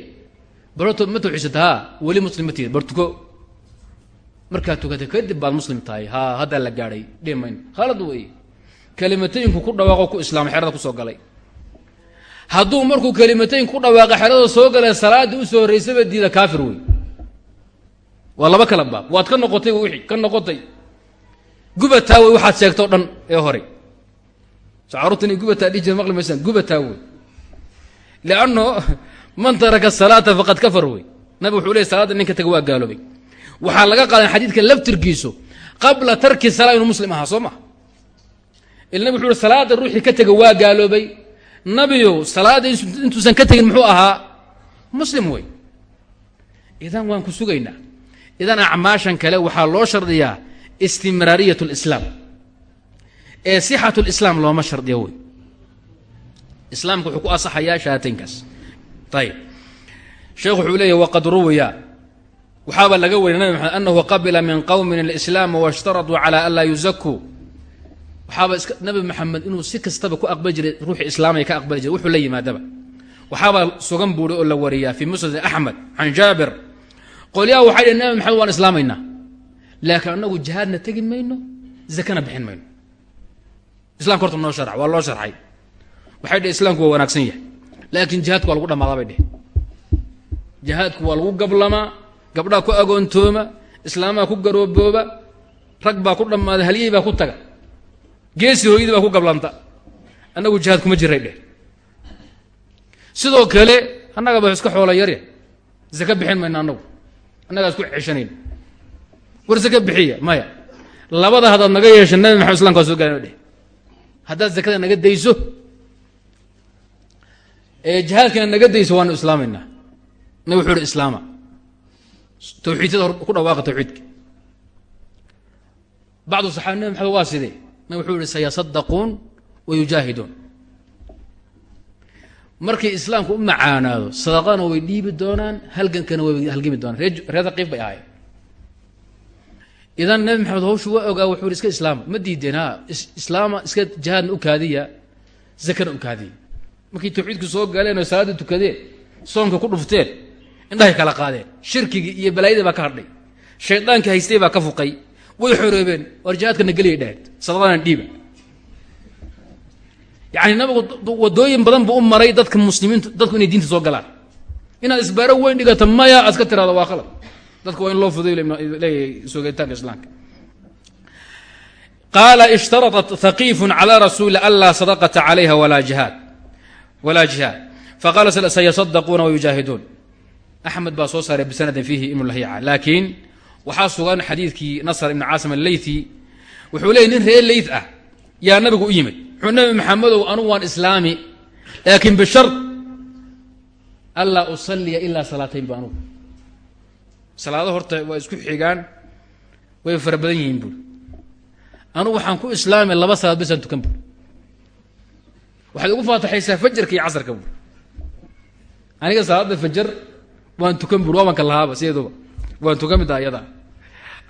barto ma tawxiidsata haa weli muslim ma tihid bar markaad tukatay kadib baad muslim tahay. Haa haddaa la gaadhay dhihi mayno khalad weeye kalimatooyinku ku dhawaaqo ku islaamay xerada ku soo galay. Hadduu markuu kalimatooyinku ku dhawaaqa xerada soo galay salaaddii u soo horraysaba diida kaafir wey waa laba kala baab. Waad ka noqotay wixii ka noqotay. Gubataa wey waxaad sheegtoo dhan ee hore. So inay gubataa dhihi jira maqli maysaan gubataa wey lianno man taraka salaata faqad kafar wey nabig wuxuu leey salaadda ninka taga waa gaaloobay. Waxaa laga qaadan xadiidka laftirkiisu qabla tarki salaa inuu muslim ahaa soo maha il nabig wuxu uhi salaadda ruuxii ka tega waa gaaloobay. Nabiyow salaadda intuusan ka tegin muxuu ahaa muslim wey idan waan ku sugaynaa. Idan acmaashan kale waxaa loo shardiyaa istimraariyat اlislaam ee sixat lislaam looma shardiyo wey islaamka wuxuu ku asaxayaa shahaataynkaas ayib sheekhu wuxuu leeyahy waqad ruwiya. Waxaaba laga weriya nabi maxamed anahu qabila min qowmin alislaama washtaraduu calى an laa yuzakuu waxaaba nabi maxamed inuu si kastaba ku aqbali jiray ruuxi islaamaya ka aqbali jiray wuxuu la yimaadaba. Waxaabaa sugan buuri oo la wariyaa fii musnad axmed can jaabir. Qolyaha waxay dhhen nabi maxamed waan islaamaynaa laakiin annagu jihaadna tegi mayno zakana bixin mayno. Islamka horta noo sharx waa loo sharxay. Waxay dheh islaamku waa wanaagsan yahay laakiin jihaadku waa lagu dhammaadaa bay dheh. Jihaadku waa lagu gablamaa gabdhaa ku agoontooma islaamaa ku garoobooba rag baa ku dhammaada halyey baa ku taga geesi hooyadii baa ku gablanta annagu jihaad kuma jiray dheh. Sidoo kale annaga ba iska xoola yarya zaka bixin mayno annagu. Annagaa isku ceshanayn. War zaka bixiya maya. Labada haddaad naga yeesha nabi maxamed islamka soo gaarana dheh. Haddaad zakada naga dayso ee jihaadkana naga dayso waanu islaamaynaa nabi wuxuu ihi islaama. Tawxiidyada ku dhawaaqa tawxiidka. Bacdu saxaabi nabi maxamed waa sidee wuxuu ihi sayasadaquun wa yujaahiduun markay islaamku u macaanaado sadaqadana way dhiibi doonaan halgankana way halgami doonaan. Ree reer haqiif bay ahaayeen. Idan nabi maxamed hawshu waa ogaa wuxuu iska islaama ma diideen islaama iska jihaadna u kaadiya zakana u kaadiya. Markay tawxiidku soo galeen oo salaadda tukadeen soonka ku dhufteen indhahay kala qaadeen shirkigii iyo balaayadii baa ka hadhay shaydaankii haystay baa ka fuqay way xoroobeen war jihaadkana geliyay dhahayd sadaqadana dhiiba yani nabigu wadooyin badan buu u maray dadka muslimiintu dadku inay diinta soo galaan. Inaad isbaaro weyn dhigata maya aad ka tirahdo waa khalad. Dadka waa in loo fuday leeyahay soogitaanka islaamka. Qaala ishtaraطat haqiifun calى rasuuli anlaa sadaqata calayha walaa jihaad walaa jihaad. Faqala sayasadaquuna wayujaahiduun axmed baa soo saaray bisanadin fiihi lahiica laakiin waxaa sugan xadiidkii nasr ibn caasim alleythi wuxuu leeyay nin reer leyth ah yaa nabigu u yimid. Wuxuu nabi maxamedow anugu waan islaami laakiin bishar anlaa usaliya ilaa salaatayn ba anugu salaado horta waa isku xigaan way fara badan yihiin buuri anugu waxaan ku islaamay laba salaad basaan tukan buuri waxaad ugu faataxaysaa fajarka iyo casarka buuri aniga salaada fajar waan tukan buuri waabanka lahaaba sideeduba waan tukan midda ayada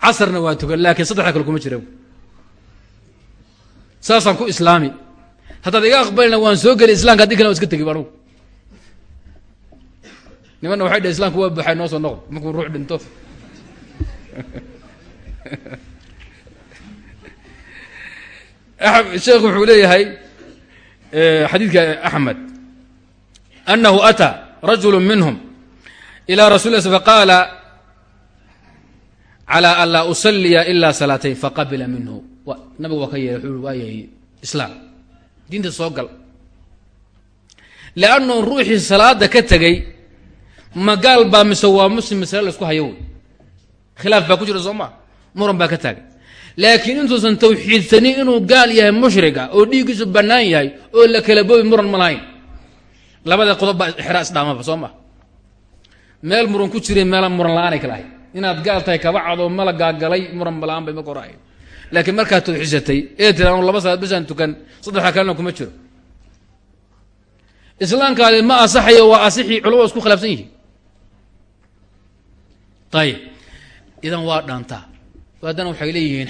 casarna waan tukan laakiin saddexda kale kuma jira saasaan ku islaami. Haddaad iga aqbalina waan soo geli islamka haddii kale waan iska tegi anugu nimanna waxay dheh islamka waa buxay noo soo noqo. Markuu ruux dhinto. Sheekhu wuxuu leeyahay xadiidka axmed. Anahu ataa rajulu minhum ilى rasul l faqaala calى an laa usaliya ila salaatayn faqabila minhu. Nabigu waa ka yeehay wuxuu waayahay islaam diinta soo gal. Lannu ruuxii salaada ka tegey ma gaal baa mise waa muslim masale la isku hayo wey khilaaf baa ku jira soo maa muran baa ka taagay. Laakiin intuusan tawxiidsanin inuu gaal yahay mushriga oo dhiiggiisu bannaan yahay oo la kala boobi muran ma lahayn. Labada qodob baa xeraa isdhaamaba soo maa meel muran ku jiray meela muran la'aanay kala ahayd inaad gaal tahay kaba cadoo mala gaagalay muran balaan bay marka hore ahayd laakiin markaad tawxiisatay ee tira anu laba salaad basaan tukan saddexda kalena kuma jiro. Islaamkaadi ma asaxayo waa asixii culamada isku khilaafsan yihiin. Ayib idan waa dhaantaa haddana waxay leeyihiin